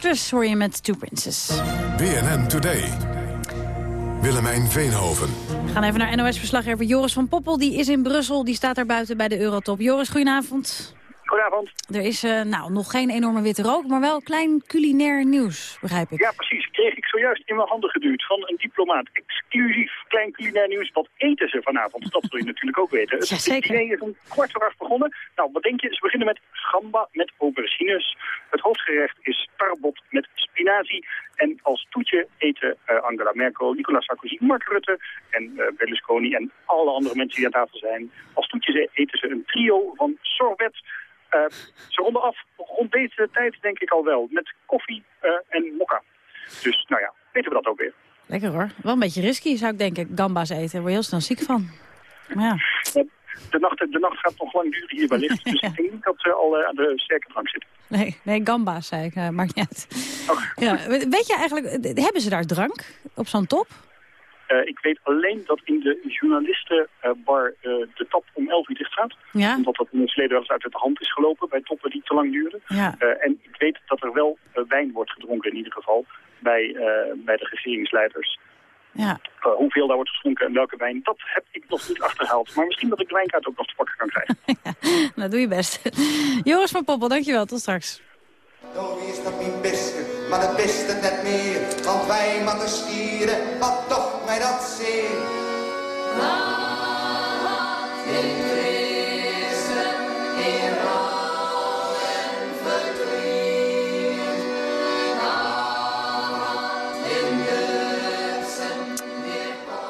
Doctors hoor je met Two Princes. BNN Today. Willemijn Veenhoven. We gaan even naar NOS-verslaggever Joris van Poppel. Die is in Brussel, die staat daar buiten bij de Eurotop. Joris, goedenavond. Goedenavond. Er is eh, nou, nog geen enorme witte rook, maar wel klein culinair nieuws, begrijp ik. Ja, precies. Kreeg ik zojuist in mijn handen geduwd van een diplomaat. Exclusief klein culinair nieuws. Wat eten ze vanavond? Dat wil je natuurlijk ook weten. Het Jazeker. diner is om kwart voor acht begonnen. Nou, wat denk je? Ze beginnen met gamba met aubergines. Het hoofdgerecht is tarbot met spinazie. En als toetje eten eh, Angela Merkel, Nicolas Sarkozy, Mark Rutte en eh, Berlusconi en alle andere mensen die aan tafel zijn. Als toetje eten ze een trio van sorbet. Eh, ze ronden af rond deze tijd denk ik al wel. Met koffie eh, en mokka. Dus nou ja, weten we dat ook weer. Lekker hoor. Wel een beetje risky zou ik denken, gamba's eten. Daar word je heel snel ziek van. Maar ja. De nacht, de nacht gaat nog lang duren hier wellicht. Dus ik denk niet dat ze al eh, aan de sterke drank zitten. Nee, nee gamba's zei ik. maakt niet uit. Ja, weet je eigenlijk, hebben ze daar drank op zo'n top? Eh, ik weet alleen dat in de journalistenbar eh, de tap om 11 uur dicht gaat. Ja. Omdat dat in het verleden wel eens uit de hand is gelopen bij toppen die te lang duren. Ja. Eh, en ik weet dat er wel wijn wordt gedronken in ieder geval bij, bij de regeringsleiders. Ja. Hoeveel daar wordt geschonken en welke wijn, dat heb ik nog niet achterhaald. Maar misschien dat ik de wijnkaart ook nog te pakken kan krijgen. Nou, doe je best. Joris van Poppel, dankjewel. Tot straks. Toch is dat niet beste, maar het beste net meer. Want wij matten stieren, wat toch mij dat zeer.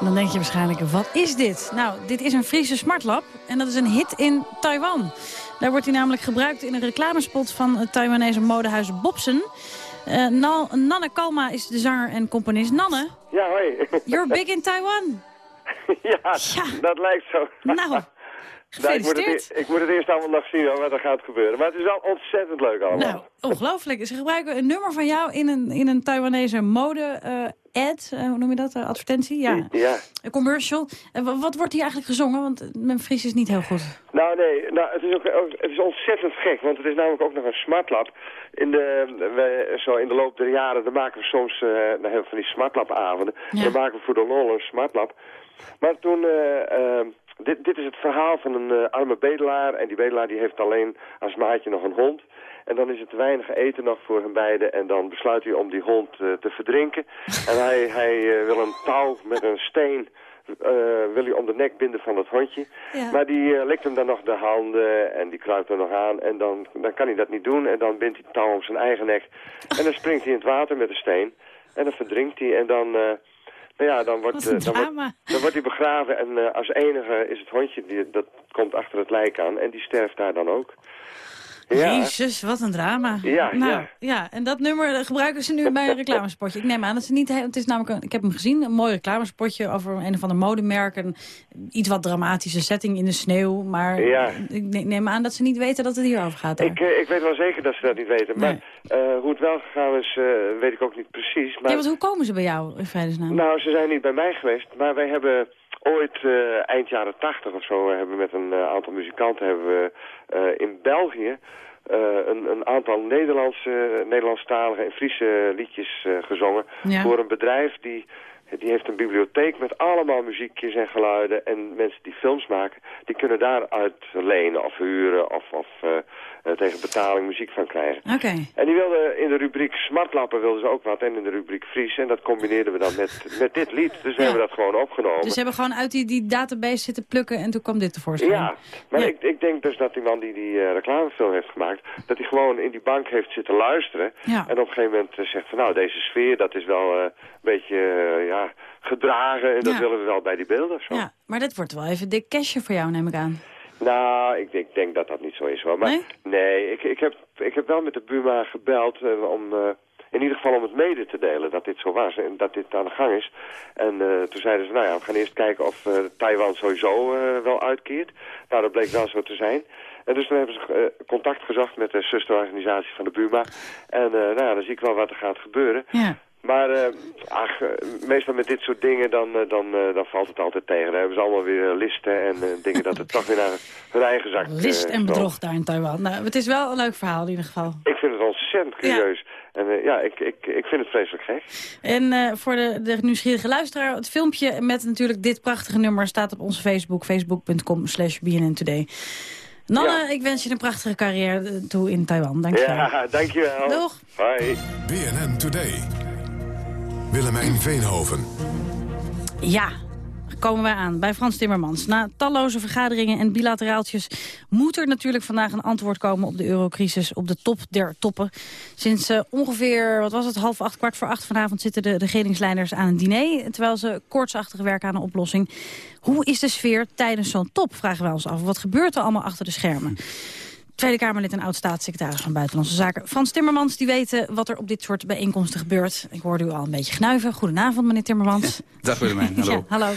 Dan denk je waarschijnlijk, wat is dit? Nou, dit is een Friese smartlap en dat is een hit in Taiwan. Daar wordt hij namelijk gebruikt in een reclamespot van het Taiwanese modehuis Bobsen. Eh, Na- Nanne Kalma is de zanger en componist. Nanne, Ja, hoi. you're big in Taiwan. ja, dat lijkt zo. Nou, Nou, ik, moet het, e- ik moet het eerst allemaal nog zien wat er gaat gebeuren. Maar het is wel ontzettend leuk allemaal. Nou, ongelooflijk. Ze gebruiken een nummer van jou in een, in een Taiwanese mode-ad. hoe noem je dat? Eh, advertentie? Ja. Ja. Een commercial. Wat wordt hier eigenlijk gezongen? Want eh, mijn Fries is niet heel goed. Nou nee, nou, het, is ook, het is ontzettend gek, want het is namelijk ook nog een smartlab. In de, we, zo in de loop der jaren, dan maken we soms eh, hebben we van die smartlab-avonden. Ja. Dan maken we voor de lol een smartlab. Maar toen, eh, eh, dit, dit is het verhaal van een eh, arme bedelaar. En die bedelaar die heeft alleen als maatje nog een hond. En dan is het te weinig eten nog voor hen beiden. En dan besluit hij om die hond eh, te verdrinken. en hij, hij eh, wil een touw met een steen eh, wil hij om de nek binden van het hondje. Ja. Maar die eh, likt hem dan nog de handen en die kruipt er nog aan. En dan, dan kan hij dat niet doen. En dan bindt hij het touw om zijn eigen nek. En dan springt hij in het water met de steen. En dan verdrinkt hij en dan... eh, nou ja, dan wordt, een dan, wordt, drama. dan wordt hij begraven en als enige is het hondje, die, dat komt achter het lijk aan en die sterft daar dan ook. Ja. Jezus, wat een drama. Ja, nou, ja. ja. En dat nummer eh, gebruiken ze nu bij een reclamespotje. Ik neem aan dat ze niet... Het is namelijk, een, ik heb hem gezien, een mooi reclamespotje over een of ander modemerk. Een iets wat dramatische setting in de sneeuw. Maar Ja. ik ne- neem aan dat ze niet weten dat het hierover gaat. daar. Ik, eh, ik weet wel zeker dat ze dat niet weten. Maar eh, hoe het wel gegaan is, weet ik ook niet precies. Maar, Ja, want hoe komen ze bij jou, in vredesnaam? Nou, ze zijn niet bij mij geweest, maar wij hebben ooit eh, eind jaren tachtig of zo... hebben we met een eh, aantal muzikanten hebben we eh, in België... een, een aantal Nederlandse, Nederlandstalige en Friese liedjes gezongen... Ja. voor een bedrijf die... Die heeft een bibliotheek met allemaal muziekjes en geluiden. En mensen die films maken, die kunnen daaruit lenen of huren of, of eh, eh, tegen betaling muziek van krijgen. Oké. En die wilden in de rubriek smartlappen wilden ze ook wat en in de rubriek Fries. En dat combineerden we dan met, met dit lied. Dus we hebben dat gewoon opgenomen. Dus ze hebben gewoon uit die, die database zitten plukken en toen kwam dit tevoorschijn. Ja, maar Ik, ik denk dus dat die man die die eh, reclamefilm heeft gemaakt... dat hij gewoon in die bank heeft zitten luisteren. Ja. En op een gegeven moment zegt van... nou, deze sfeer, dat is wel een beetje... ja, gedragen. En dat willen we wel bij die beelden. Zo. Ja, maar dat wordt wel even dik cashje voor jou, neem ik aan. Nou, ik denk, denk dat dat niet zo is hoor. Maar nee, ik, ik, heb, ik heb wel met de Buma gebeld eh, om... eh, in ieder geval om het mede te delen dat dit zo was en dat dit aan de gang is. En eh, toen zeiden ze, nou ja, we gaan eerst kijken of eh, Taiwan sowieso eh, wel uitkeert. Nou, dat bleek wel zo te zijn. En dus toen hebben ze eh, contact gezocht met de zusterorganisatie van de Buma. En eh, nou ja, dan zie ik wel wat er gaat gebeuren. Ja. Maar eh, ach, eh, meestal met dit soort dingen, dan, eh, dan, eh, dan valt het altijd tegen. Dan hebben ze allemaal weer listen en eh, dingen dat het toch weer naar hun eigen zak eh, List en bedrog daar in Taiwan. Nou, het is wel een leuk verhaal in ieder geval. Ik vind het ontzettend curieus. En eh, ja, ik, ik, ik vind het vreselijk gek. En eh, voor de, de nieuwsgierige luisteraar, het filmpje met natuurlijk dit prachtige nummer staat op onze Facebook, facebook.com slash BNN Today. Nanne, ik wens je een prachtige carrière toe in Taiwan. Dank je wel. Ja, dankjewel. Doeg. Hoi. BNN Today. Willemijn Veenhoven. Ja, komen wij aan bij Frans Timmermans. Na talloze vergaderingen en bilateraaltjes moet er natuurlijk vandaag een antwoord komen op de eurocrisis op de top der toppen. Sinds eh, ongeveer, wat was het, half acht, kwart voor acht vanavond zitten de regeringsleiders aan een diner, terwijl ze koortsachtig werken aan een oplossing. Hoe is de sfeer tijdens zo'n top, vragen wij ons af. Wat gebeurt er allemaal achter de schermen? Tweede Kamerlid en oud-staatssecretaris van Buitenlandse Zaken. Frans Timmermans, die weten wat er op dit soort bijeenkomsten gebeurt. Ik hoorde u al een beetje gnuiven. Goedenavond, meneer Timmermans. Dag Willemijn, hallo. Ja, hallo.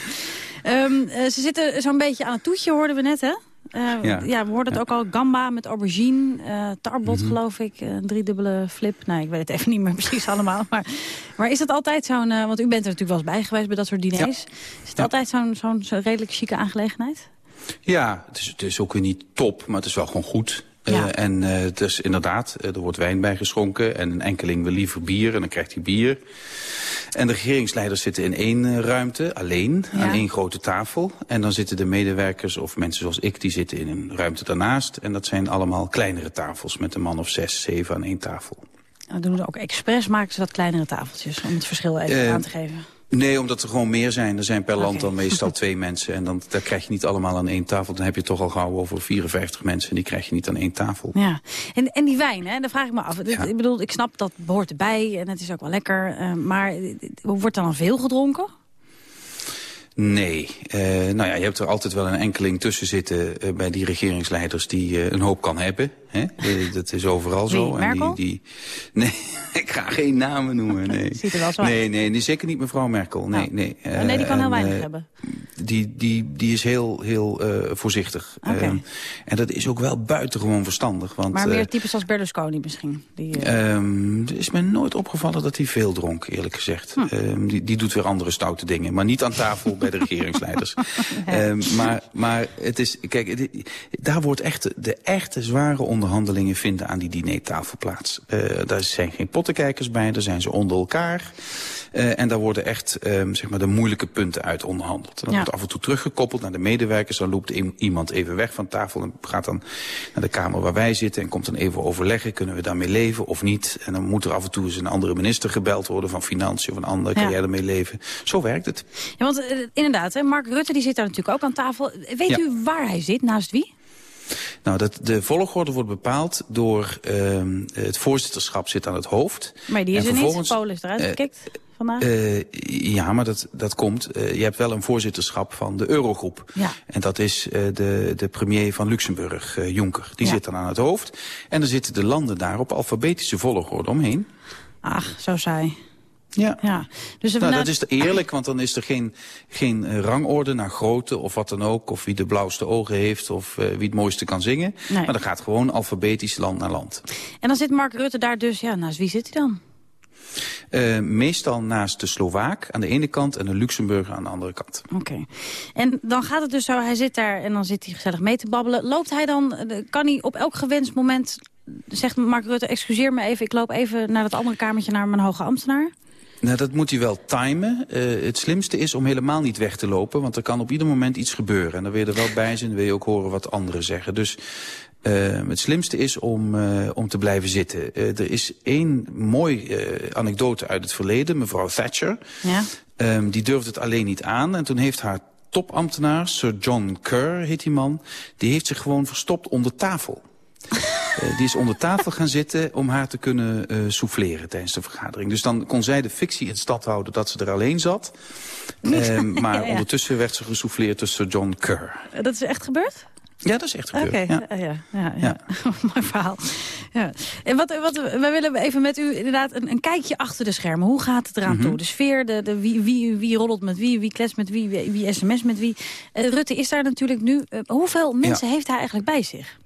Ehm, eh, ze zitten zo'n beetje aan het toetje, hoorden we net, hè? Eh, ja. Ja. we hoorden het ook al. Gamba met aubergine, eh tarbot Mhm. geloof ik, een driedubbele flip. Nou, ik weet het even niet meer precies allemaal. Maar, maar is het altijd zo'n, want u bent er natuurlijk wel eens bij geweest bij dat soort diners. Is het altijd zo'n zo'n zo'n redelijk chique aangelegenheid? Ja, het is, het is ook weer niet top, maar het is wel gewoon goed. Eh, en eh, het is inderdaad, eh, er wordt wijn bij geschonken en een enkeling wil liever bier en dan krijgt hij bier. En de regeringsleiders zitten in één ruimte, alleen, Ja. aan één grote tafel. En dan zitten de medewerkers of mensen zoals ik, die zitten in een ruimte daarnaast. En dat zijn allemaal kleinere tafels met een man of zes, zeven aan één tafel. Dan doen ze ook expres, maken ze wat kleinere tafeltjes om het verschil even aan te geven. Nee, omdat er gewoon meer zijn. Er zijn per land dan meestal twee mensen. En dan daar krijg je niet allemaal aan één tafel. Dan heb je toch al gauw over 54 mensen. En die krijg je niet aan één tafel. Ja, en, en die wijn, hè, daar vraag ik me af. Ik bedoel, ik snap dat behoort erbij en het is ook wel lekker. eh, maar eh, wordt er dan veel gedronken? Nee. Eh, nou ja, je hebt er altijd wel een enkeling tussen zitten eh, bij die regeringsleiders die eh, een hoop kan hebben. Hè? Dat is overal zo. Merkel? En die, die, nee, ik ga geen namen noemen. Nee. Ziet er wel zo uit. nee, nee, nee, zeker niet mevrouw Merkel. Nee, nee. Oh, nee, die kan heel weinig hebben. Die, die, die is heel, heel voorzichtig. Ehm, en dat is ook wel buitengewoon verstandig. Want, Maar meer types als Berlusconi misschien. Die, eh, Ehm, er is me nooit opgevallen dat hij veel dronk, eerlijk gezegd. Hm. Ehm, die, die doet weer andere stoute dingen. Maar niet aan tafel bij de regeringsleiders. Ehm, maar, maar het is, kijk, het- daar wordt echt de echte zware onderhandelingen vinden aan die dinertafel plaats. Eh, daar zijn geen pottenkijkers bij, daar zijn ze onder elkaar. Eh, en daar worden echt ehm, zeg maar de moeilijke punten uit onderhandeld. En dat Ja. wordt af en toe teruggekoppeld naar de medewerkers. Dan loopt iemand even weg van tafel en gaat dan naar de kamer waar wij zitten... en komt dan even overleggen, kunnen we daarmee leven of niet? En dan moet er af en toe eens een andere minister gebeld worden... van Financiën of een ander, kan Ja. jij ermee leven? Zo werkt het. ja, want eh, inderdaad, hè, Mark Rutte die zit daar natuurlijk ook aan tafel. Weet Ja. u waar hij zit, naast wie? Nou, dat, de volgorde wordt bepaald door ehm, het voorzitterschap zit aan het hoofd. Maar die is En er niet. Polen is eruit eh, gekikt vandaag. Eh, ja, maar dat, dat komt. Eh, je hebt wel een voorzitterschap van de Eurogroep. Ja. En dat is de, de premier van Luxemburg, Juncker. Die Ja. zit dan aan het hoofd. En dan zitten de landen daar op alfabetische volgorde omheen. Ach, zo saai. Ja. ja. Dus Nou, na- dat is eerlijk, want dan is er geen, geen eh, rangorde naar grootte of wat dan ook. Of wie de blauwste ogen heeft of eh, wie het mooiste kan zingen. Nee. Maar dan gaat gewoon alfabetisch land naar land. En dan zit Mark Rutte daar dus, ja, naast wie zit hij dan? Eh, meestal naast de Slovaak aan de ene kant en de Luxemburger aan de andere kant. Oké. En dan gaat het dus zo, hij zit daar en dan zit hij gezellig mee te babbelen. Loopt hij dan, kan hij op elk gewenst moment, zegt Mark Rutte, excuseer me even, ik loop even naar dat andere kamertje naar mijn hoge ambtenaar? Nou, dat moet hij wel timen. Eh, het slimste is om helemaal niet weg te lopen, want er kan op ieder moment iets gebeuren. En dan wil je er wel bij zijn, dan wil je ook horen wat anderen zeggen. Dus eh, het slimste is om, eh, om te blijven zitten. Er is één mooi anekdote uit het verleden, mevrouw Thatcher. Ja. Ehm, die durfde het alleen niet aan en toen heeft haar topambtenaar, Sir John Kerr heet die man, die heeft zich gewoon verstopt onder tafel. Eh, die is onder tafel gaan zitten om haar te kunnen eh souffleren tijdens de vergadering. Dus dan kon zij de fictie in stand houden dat ze er alleen zat. Eh, maar Ja, ja. ondertussen werd ze gesouffleerd tussen John Kerr. Dat is echt gebeurd? Ja, dat is echt gebeurd. Oké, ja. ja. Ja, ja, ja. mooi verhaal. Ja. En wat, wat, wij willen even met u inderdaad een, een kijkje achter de schermen. Hoe gaat het eraan Mhm. toe? De sfeer, de, de, wie, wie, wie roddelt met wie, wie kletst met wie, wie, wie sms met wie. Eh, Rutte is daar natuurlijk nu... eh, hoeveel mensen heeft hij eigenlijk bij zich?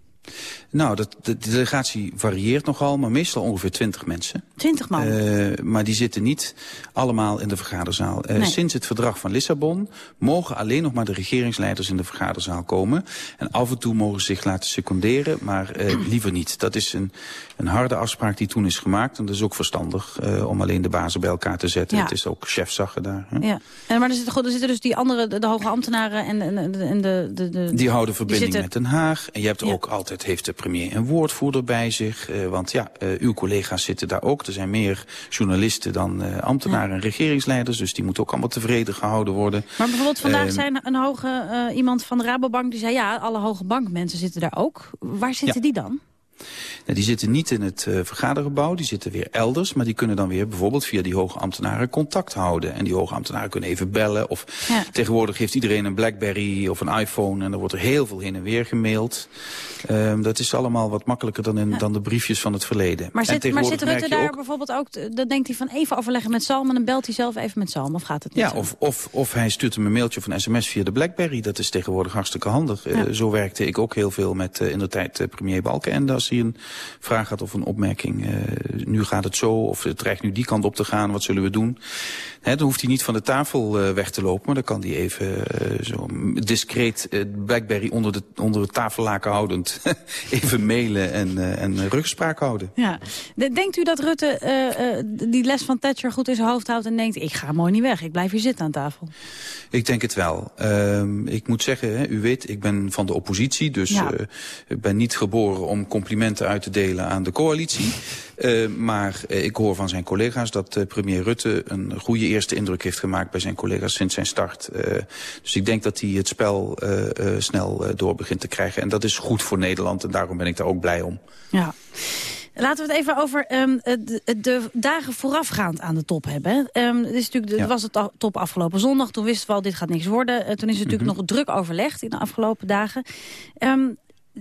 Nou, dat, de, de delegatie varieert nogal, maar meestal ongeveer 20 mensen. 20 man? Eh, maar die zitten niet allemaal in de vergaderzaal. Eh, Nee. Sinds het verdrag van Lissabon mogen alleen nog maar de regeringsleiders in de vergaderzaal komen. En af en toe mogen ze zich laten seconderen, maar eh, liever niet. Dat is een, een harde afspraak die toen is gemaakt. En dat is ook verstandig om alleen de bazen bij elkaar te zetten. Ja. Het is ook chefzaggen daar. Hè? Ja. En, maar er zitten, er zitten dus die andere, de, de hoge ambtenaren en, en, en de, de, de. Die houden verbinding zitten- met Den Haag. En je hebt ook altijd, heeft de premier een woordvoerder bij zich. Eh, want ja, eh, uw collega's zitten daar ook. Er zijn meer journalisten dan eh, ambtenaren en regeringsleiders. Dus die moeten ook allemaal tevreden gehouden worden. Maar bijvoorbeeld vandaag zei een hoge, iemand van de Rabobank... die zei ja, alle hoge bankmensen zitten daar ook. Waar zitten Ja. die dan? Nou, die zitten niet in het eh, vergadergebouw, die zitten weer elders. Maar die kunnen dan weer bijvoorbeeld via die hoge ambtenaren contact houden. En die hoge ambtenaren kunnen even bellen. Of Ja. tegenwoordig heeft iedereen een Blackberry of een iPhone. En er wordt er heel veel heen en weer gemaild. Ehm, dat is allemaal wat makkelijker dan, in, dan de briefjes van het verleden. Maar zit, maar zit Rutte daar ook- bijvoorbeeld ook... Dan denkt hij van even overleggen met Salm... en dan belt hij zelf even met Salm. Of gaat het niet Ja, zo? of, of, of hij stuurt hem een mailtje of een sms via de Blackberry. Dat is tegenwoordig hartstikke handig. Eh, zo werkte ik ook heel veel met eh, in de tijd premier Balkenende. Als hij een vraag had of een opmerking. eh, nu gaat het zo of het dreigt nu die kant op te gaan. Wat zullen we doen? Hè, dan hoeft hij niet van de tafel eh, weg te lopen. Maar dan kan hij even eh, zo discreet Blackberry onder, de, onder het tafellaken houdend... even mailen en, en rugspraak houden. Ja. De- denkt u dat Rutte die les van Thatcher goed in zijn hoofd houdt... en denkt, ik ga mooi niet weg, ik blijf hier zitten aan tafel? Ik denk het wel. Ehm, ik moet zeggen, hè, u weet, ik ben van de oppositie. Dus Ja. ik ben niet geboren om complimenten uit te delen aan de coalitie. Eh, maar eh, ik hoor van zijn collega's dat eh, premier Rutte een goede eerste indruk heeft gemaakt bij zijn collega's sinds zijn start. Dus ik denk dat hij het spel snel door begint te krijgen. En dat is goed voor Nederland en daarom ben ik daar ook blij om. Ja. Laten we het even over ehm, de, de dagen voorafgaand aan de top hebben. Ehm, het is natuurlijk, Ja. Het was het top afgelopen zondag. Toen wisten we al, dit gaat niks worden. Toen is er natuurlijk Mhm. nog druk overlegd in de afgelopen dagen. Ehm,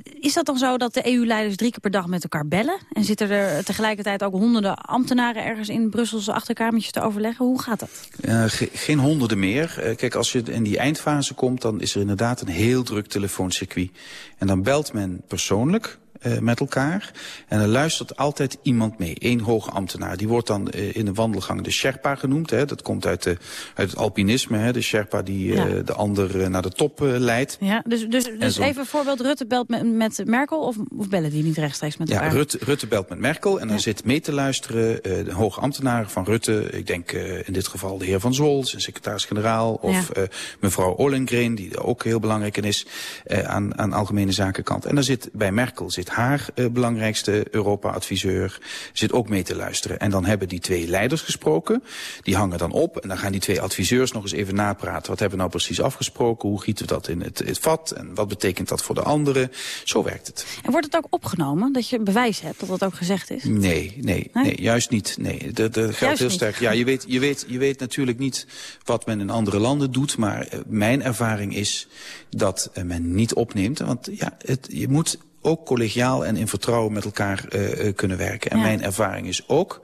is dat dan zo dat de EU-leiders drie keer per dag met elkaar bellen? En zitten er tegelijkertijd ook honderden ambtenaren ergens in Brusselse achterkamertjes te overleggen? Hoe gaat dat? Ge- geen honderden meer. Eh, kijk, als je in die eindfase komt, dan is er inderdaad een heel druk telefooncircuit. En dan belt men persoonlijk eh, met elkaar. En er luistert altijd iemand mee, één hoge ambtenaar. Die wordt dan eh, in de wandelgang de Sherpa genoemd. Hè. Dat komt uit, de, uit het alpinisme, hè. de Sherpa die eh, Ja. de ander eh, naar de top eh, leidt. Ja, dus dus, dus even een voorbeeld. Rutte belt met, met Merkel of, of bellen die niet rechtstreeks met Ja, elkaar? Rutte, Rutte belt met Merkel en dan zit mee te luisteren eh, de hoge ambtenaren van Rutte. Ik denk eh, in dit geval de heer Van Zwol, zijn secretaris-generaal. Of Ja. eh, mevrouw Ollengren, die er ook heel belangrijk in is eh, aan, aan algemene zakenkant. En dan zit bij Merkel zit haar eh, belangrijkste Europa-adviseur zit ook mee te luisteren. En dan hebben die twee leiders gesproken. Die hangen dan op en dan gaan die twee adviseurs nog eens even napraten. Wat hebben we nou precies afgesproken? Hoe gieten we dat in het, het vat? En wat betekent dat voor de anderen? Zo werkt het. En wordt het ook opgenomen, dat je bewijs hebt dat dat ook gezegd is? Nee, nee, Nee? nee, juist niet. Nee, dat, dat geldt Juist heel niet. sterk. Ja, je weet, je, weet, je weet natuurlijk niet wat men in andere landen doet, maar eh, mijn ervaring is dat eh, men niet opneemt. Want ja, het, je moet ook collegiaal en in vertrouwen met elkaar eh, eh, kunnen werken. En Ja. mijn ervaring is ook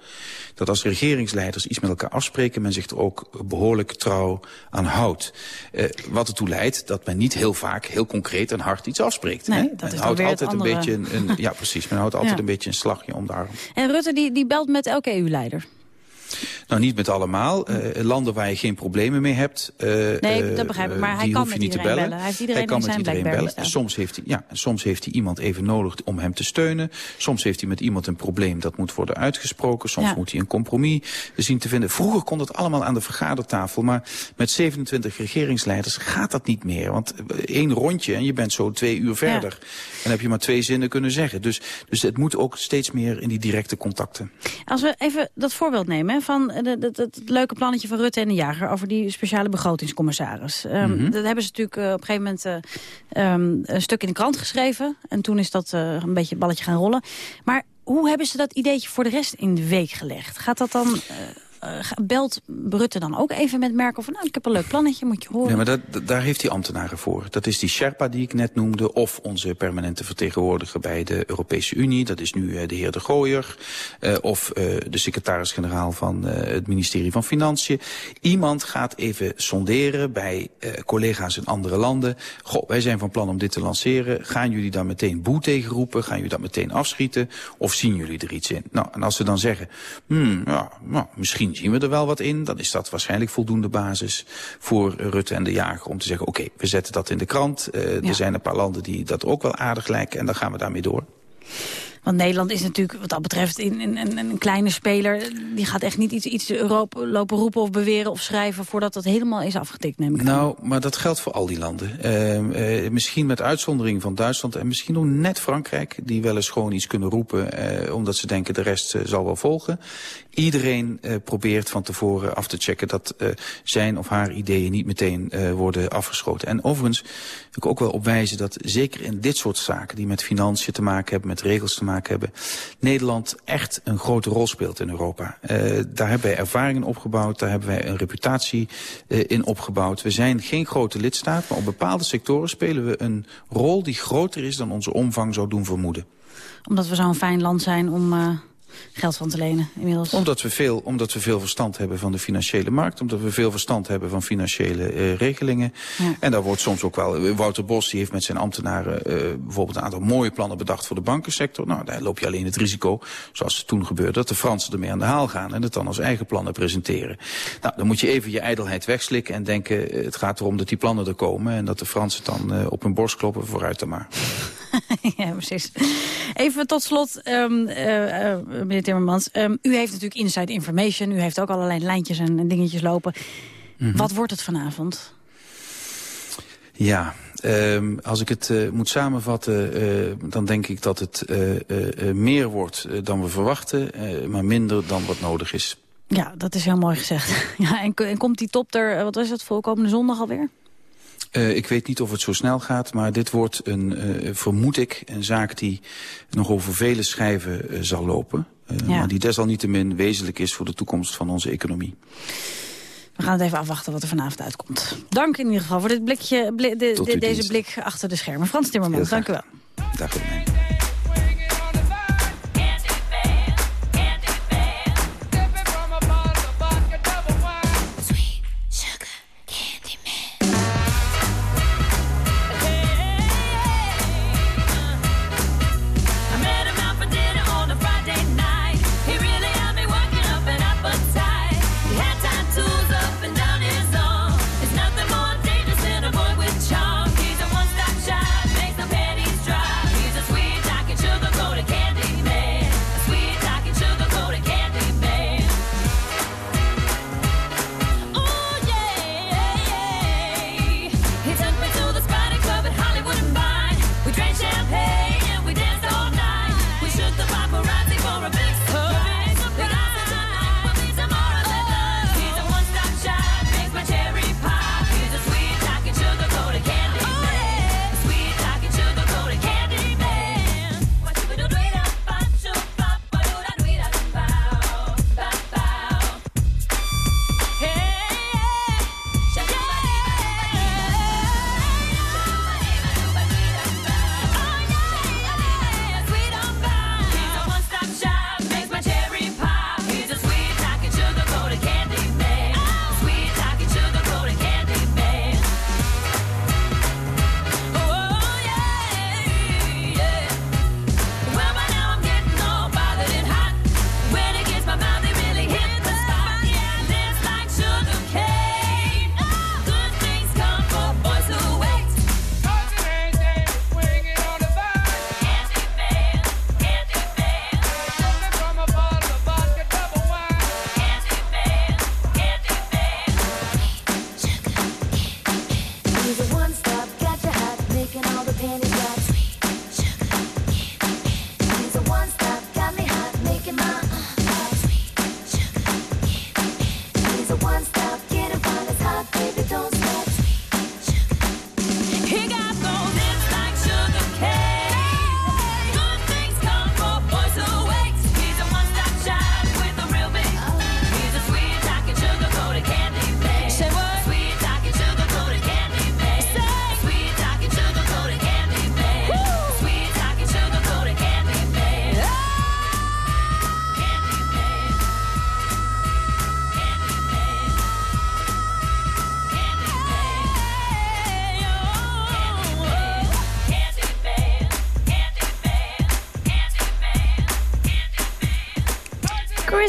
dat als regeringsleiders iets met elkaar afspreken... men zich er ook behoorlijk trouw aan houdt. Eh, wat ertoe leidt dat men niet heel vaak heel concreet en hard iets afspreekt. Nee, hè? dat men is houdt altijd een beetje een, een- ja, precies. Men houdt altijd Ja. een beetje een slagje om de arm. En Rutte die, die belt met elke EU-leider. Nou, niet met allemaal. Eh, landen waar je geen problemen mee hebt. eh, Nee, eh, dat begrijp ik. eh, Maar hij kan met niet te iedereen bellen. bellen. Hij heeft iedereen kan in met iedereen bellen. staan. Soms heeft, hij, ja, soms heeft hij iemand even nodig om hem te steunen. Soms heeft hij met iemand een probleem dat moet worden uitgesproken. Soms Ja. moet hij een compromis zien te vinden. Vroeger kon dat allemaal aan de vergadertafel. Maar met 27 regeringsleiders gaat dat niet meer. Want eh, één rondje en je bent zo twee uur verder. En heb je maar twee zinnen kunnen zeggen. Dus, dus het moet ook steeds meer in die directe contacten. Als we even dat voorbeeld nemen, hè, van, de- het leuke plannetje van Rutte en de Jager... over die speciale begrotingscommissaris. Ehm, Mhm. Dat hebben ze natuurlijk eh, op een gegeven moment eh, ehm, een stuk in de krant geschreven. En toen is dat eh, een beetje het balletje gaan rollen. Maar hoe hebben ze dat ideetje voor de rest in de week gelegd? Gaat dat dan... eh, belt Rutte dan ook even met Merkel van... nou, ik heb een leuk plannetje, moet je horen. Ja, maar dat, daar heeft hij ambtenaren voor. Dat is die Sherpa die ik net noemde, of onze permanente vertegenwoordiger bij de Europese Unie. Dat is nu eh, de heer De Gooier, eh, of de secretaris-generaal van het ministerie van Financiën. Iemand gaat even sonderen bij collega's in andere landen. Goh, wij zijn van plan om dit te lanceren. Gaan jullie daar meteen boe tegen roepen? Gaan jullie dat meteen afschieten? Of zien jullie er iets in? Nou, en als ze dan zeggen, hmm, ja, nou, misschien zien we er wel wat in, dan is dat waarschijnlijk voldoende basis voor Rutte en de Jager om te zeggen, oké, we zetten dat in de krant. Eh, Er zijn een paar landen die dat ook wel aardig lijken en dan gaan we daarmee door. Want Nederland is natuurlijk wat dat betreft een, een, kleine speler. Die gaat echt niet iets, iets Europa lopen roepen of beweren of schrijven... voordat dat helemaal is afgetikt, neem ik aan. Nou, maar dat geldt voor al die landen. Ehm, eh, misschien met uitzondering van Duitsland en misschien ook net Frankrijk... die wel eens gewoon iets kunnen roepen... eh, omdat ze denken de rest eh, zal wel volgen. Iedereen probeert van tevoren af te checken... dat zijn of haar ideeën niet meteen worden afgeschoten. En overigens wil ik ook wel opwijzen dat zeker in dit soort zaken... die met financiën te maken hebben, met regels te maken hebben... Nederland echt een grote rol speelt in Europa. Eh, daar hebben wij ervaringen opgebouwd, daar hebben wij een reputatie eh, in opgebouwd. We zijn geen grote lidstaat, maar op bepaalde sectoren spelen we een rol... die groter is dan onze omvang zou doen vermoeden. Omdat we zo'n fijn land zijn om eh, geld van te lenen inmiddels. Omdat we, veel, omdat we veel verstand hebben van de financiële markt. Omdat we veel verstand hebben van financiële eh, regelingen. Ja. En daar wordt soms ook wel... eh, Wouter Bos die heeft met zijn ambtenaren eh, bijvoorbeeld een aantal mooie plannen bedacht voor de bankensector. Nou, daar loop je alleen het risico, zoals toen gebeurde, dat de Fransen ermee aan de haal gaan. En het dan als eigen plannen presenteren. Nou, dan moet je even je ijdelheid wegslikken en denken... het gaat erom dat die plannen er komen. En dat de Fransen dan op hun borst kloppen vooruit dan maar. ja, precies. Even tot slot, ehm, eh, eh, meneer Timmermans. Ehm, u heeft natuurlijk inside information. U heeft ook allerlei lijntjes en, dingetjes lopen. Mhm. Wat wordt het vanavond? Ja, ehm, als ik het eh, moet samenvatten, eh, dan denk ik dat het eh, meer wordt dan we verwachten, maar minder dan wat nodig is. Ja, dat is heel mooi gezegd. ja, en, en komt die top er, wat is het, voor komende zondag alweer? Eh, ik weet niet of het zo snel gaat, maar dit wordt, een, eh, vermoed ik, een zaak die nog over vele schijven eh, zal lopen. Ja. Maar die desalniettemin wezenlijk is voor de toekomst van onze economie. We gaan het even afwachten wat er vanavond uitkomt. Dank in ieder geval voor dit blikje, bli- de- deze dienst. blik achter de schermen. Frans Timmermans, dank u wel. Dag I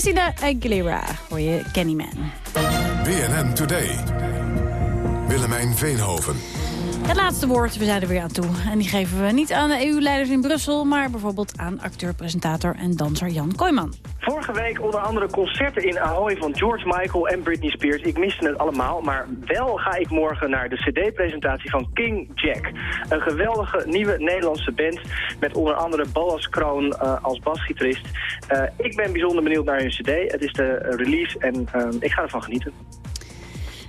Christina Aguilera, hoor je Candyman. BNN Today. Willemijn Veenhoven. Het laatste woord, we zijn er weer aan toe. En die geven we niet aan de EU-leiders in Brussel... maar bijvoorbeeld aan acteur, presentator en danser Jan Kooijman. Week onder andere concerten in Ahoy van George Michael en Britney Spears. Ik miste het allemaal, maar wel ga ik morgen naar de cd-presentatie van King Jack. Een geweldige nieuwe Nederlandse band met onder andere Boas Kroon uh, als basgitarist. Uh, ik ben bijzonder benieuwd naar hun cd. Het is de release en uh, ik ga ervan genieten.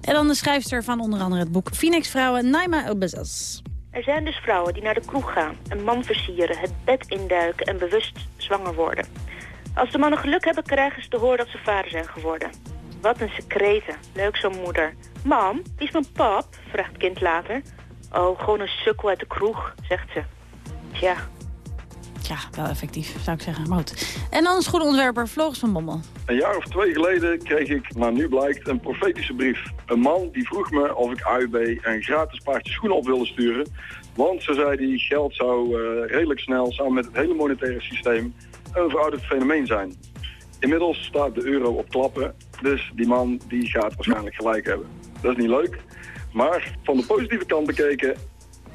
En dan de schrijfster van onder andere het boek Phoenix Vrouwen, Naima Elbezas. Er zijn dus vrouwen die naar de kroeg gaan, een man versieren, het bed induiken en bewust zwanger worden. Als de mannen geluk hebben, krijgen ze te horen dat ze vader zijn geworden. Wat een secrete. Leuk zo'n moeder. Mam, wie is mijn pap? vraagt het kind later. Oh, gewoon een sukkel uit de kroeg, zegt ze. Tja. Ja, wel effectief, zou ik zeggen. Maar goed. En dan is schoenenontwerper Floris van Bommel. Een jaar of twee geleden kreeg ik, maar nu blijkt, een profetische brief. Een man die vroeg me of ik AUB een gratis paardje schoenen op wilde sturen. Want, zo zei hij, geld zou uh, redelijk snel, samen met het hele monetaire systeem, een verouderd fenomeen zijn. Inmiddels staat de euro op klappen, dus die man die gaat waarschijnlijk gelijk hebben. Dat is niet leuk, maar van de positieve kant bekeken,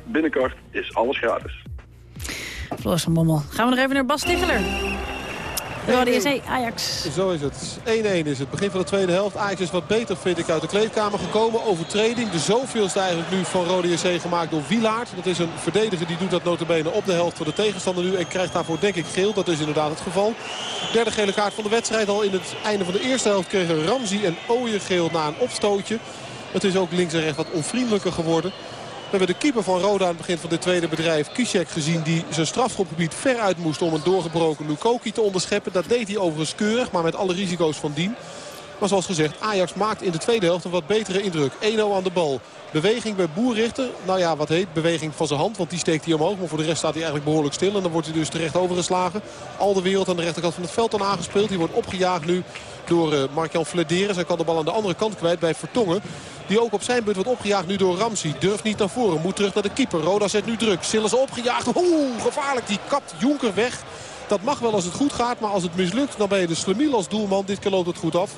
binnenkort is alles gratis. Floris van Bommel. Gaan we nog even naar Bas Ticheler. Rode JC, Ajax. Zo is het. 1-1 is het. Begin van de tweede helft. Ajax is wat beter, vind ik, uit de kleedkamer gekomen. Overtreding. De zoveelste eigenlijk nu van Rode JC gemaakt door Wilaard. Dat is een verdediger die doet dat notabene op de helft van de tegenstander nu. En krijgt daarvoor denk ik geel. Dat is inderdaad het geval. Derde gele kaart van de wedstrijd. Al in het einde van de eerste helft kregen Ramzi en Ooyen geel na een opstootje. Het is ook links en rechts wat onvriendelijker geworden. We hebben de keeper van Roda aan het begin van dit tweede bedrijf, Kishek, gezien. Die zijn strafschopgebied ver uit moest om een doorgebroken Lukoki te onderscheppen. Dat deed hij overigens keurig, maar met alle risico's van dien. Maar zoals gezegd, Ajax maakt in de tweede helft een wat betere indruk. 1-0 aan de bal. Beweging bij Boerrichter. Nou ja, wat heet beweging van zijn hand. Want die steekt hij omhoog. Maar voor de rest staat hij eigenlijk behoorlijk stil. En dan wordt hij dus terecht overgeslagen. Al de wereld aan de rechterkant van het veld dan aangespeeld. Die wordt opgejaagd nu door uh, Mark-Jan Flederen. Zij kan de bal aan de andere kant kwijt bij Vertongen. Die ook op zijn beurt wordt opgejaagd nu door Ramsey. Durft niet naar voren. Moet terug naar de keeper. Roda zet nu druk. Sillis opgejaagd. Oeh, gevaarlijk. Die kapt Jonker weg. Dat mag wel als het goed gaat. Maar als het mislukt, dan ben je de slemiel als doelman. Dit keer loopt het goed af.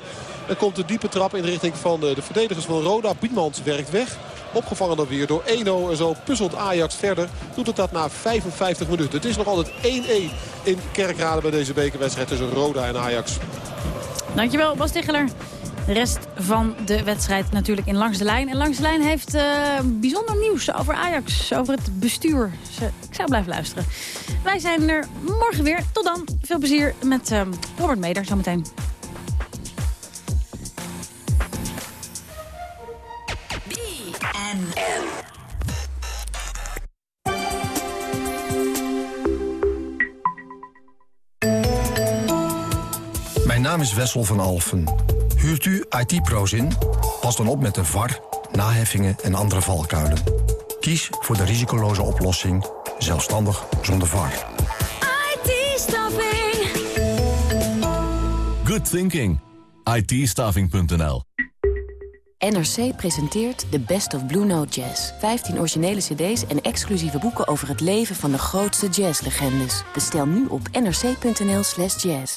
Dan komt de diepe trap in de richting van de, de verdedigers van Roda. Biedmans werkt weg. Opgevangen dan weer door 1-0. En zo puzzelt Ajax verder. Doet het dat na 55 minuten. Het is nog altijd 1-1 in Kerkrade bij deze bekerwedstrijd tussen Roda en Ajax. Dankjewel, Bas Ticheler. De rest van de wedstrijd natuurlijk in Langs de Lijn. En Langs de Lijn heeft uh, bijzonder nieuws over Ajax, over het bestuur. Ik zou blijven luisteren. Wij zijn er morgen weer. Tot dan. Veel plezier met uh, Robert Meder zometeen. BNN. Naam is Wessel van Alfen. Huurt u IT-pro's in? Pas dan op met de VAR, naheffingen en andere valkuilen. Kies voor de risicoloze oplossing, zelfstandig zonder VAR. IT-staffing. Good thinking. IT-staffing.nl NRC presenteert The Best of Blue Note Jazz. 15 originele cd's en exclusieve boeken over het leven van de grootste jazzlegendes. Bestel nu op nrc.nl slash jazz.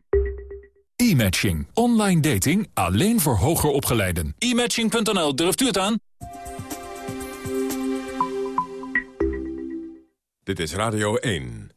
E-matching. Online dating alleen voor hoger opgeleiden. E-matching.nl, durft u het aan? Dit is Radio 1.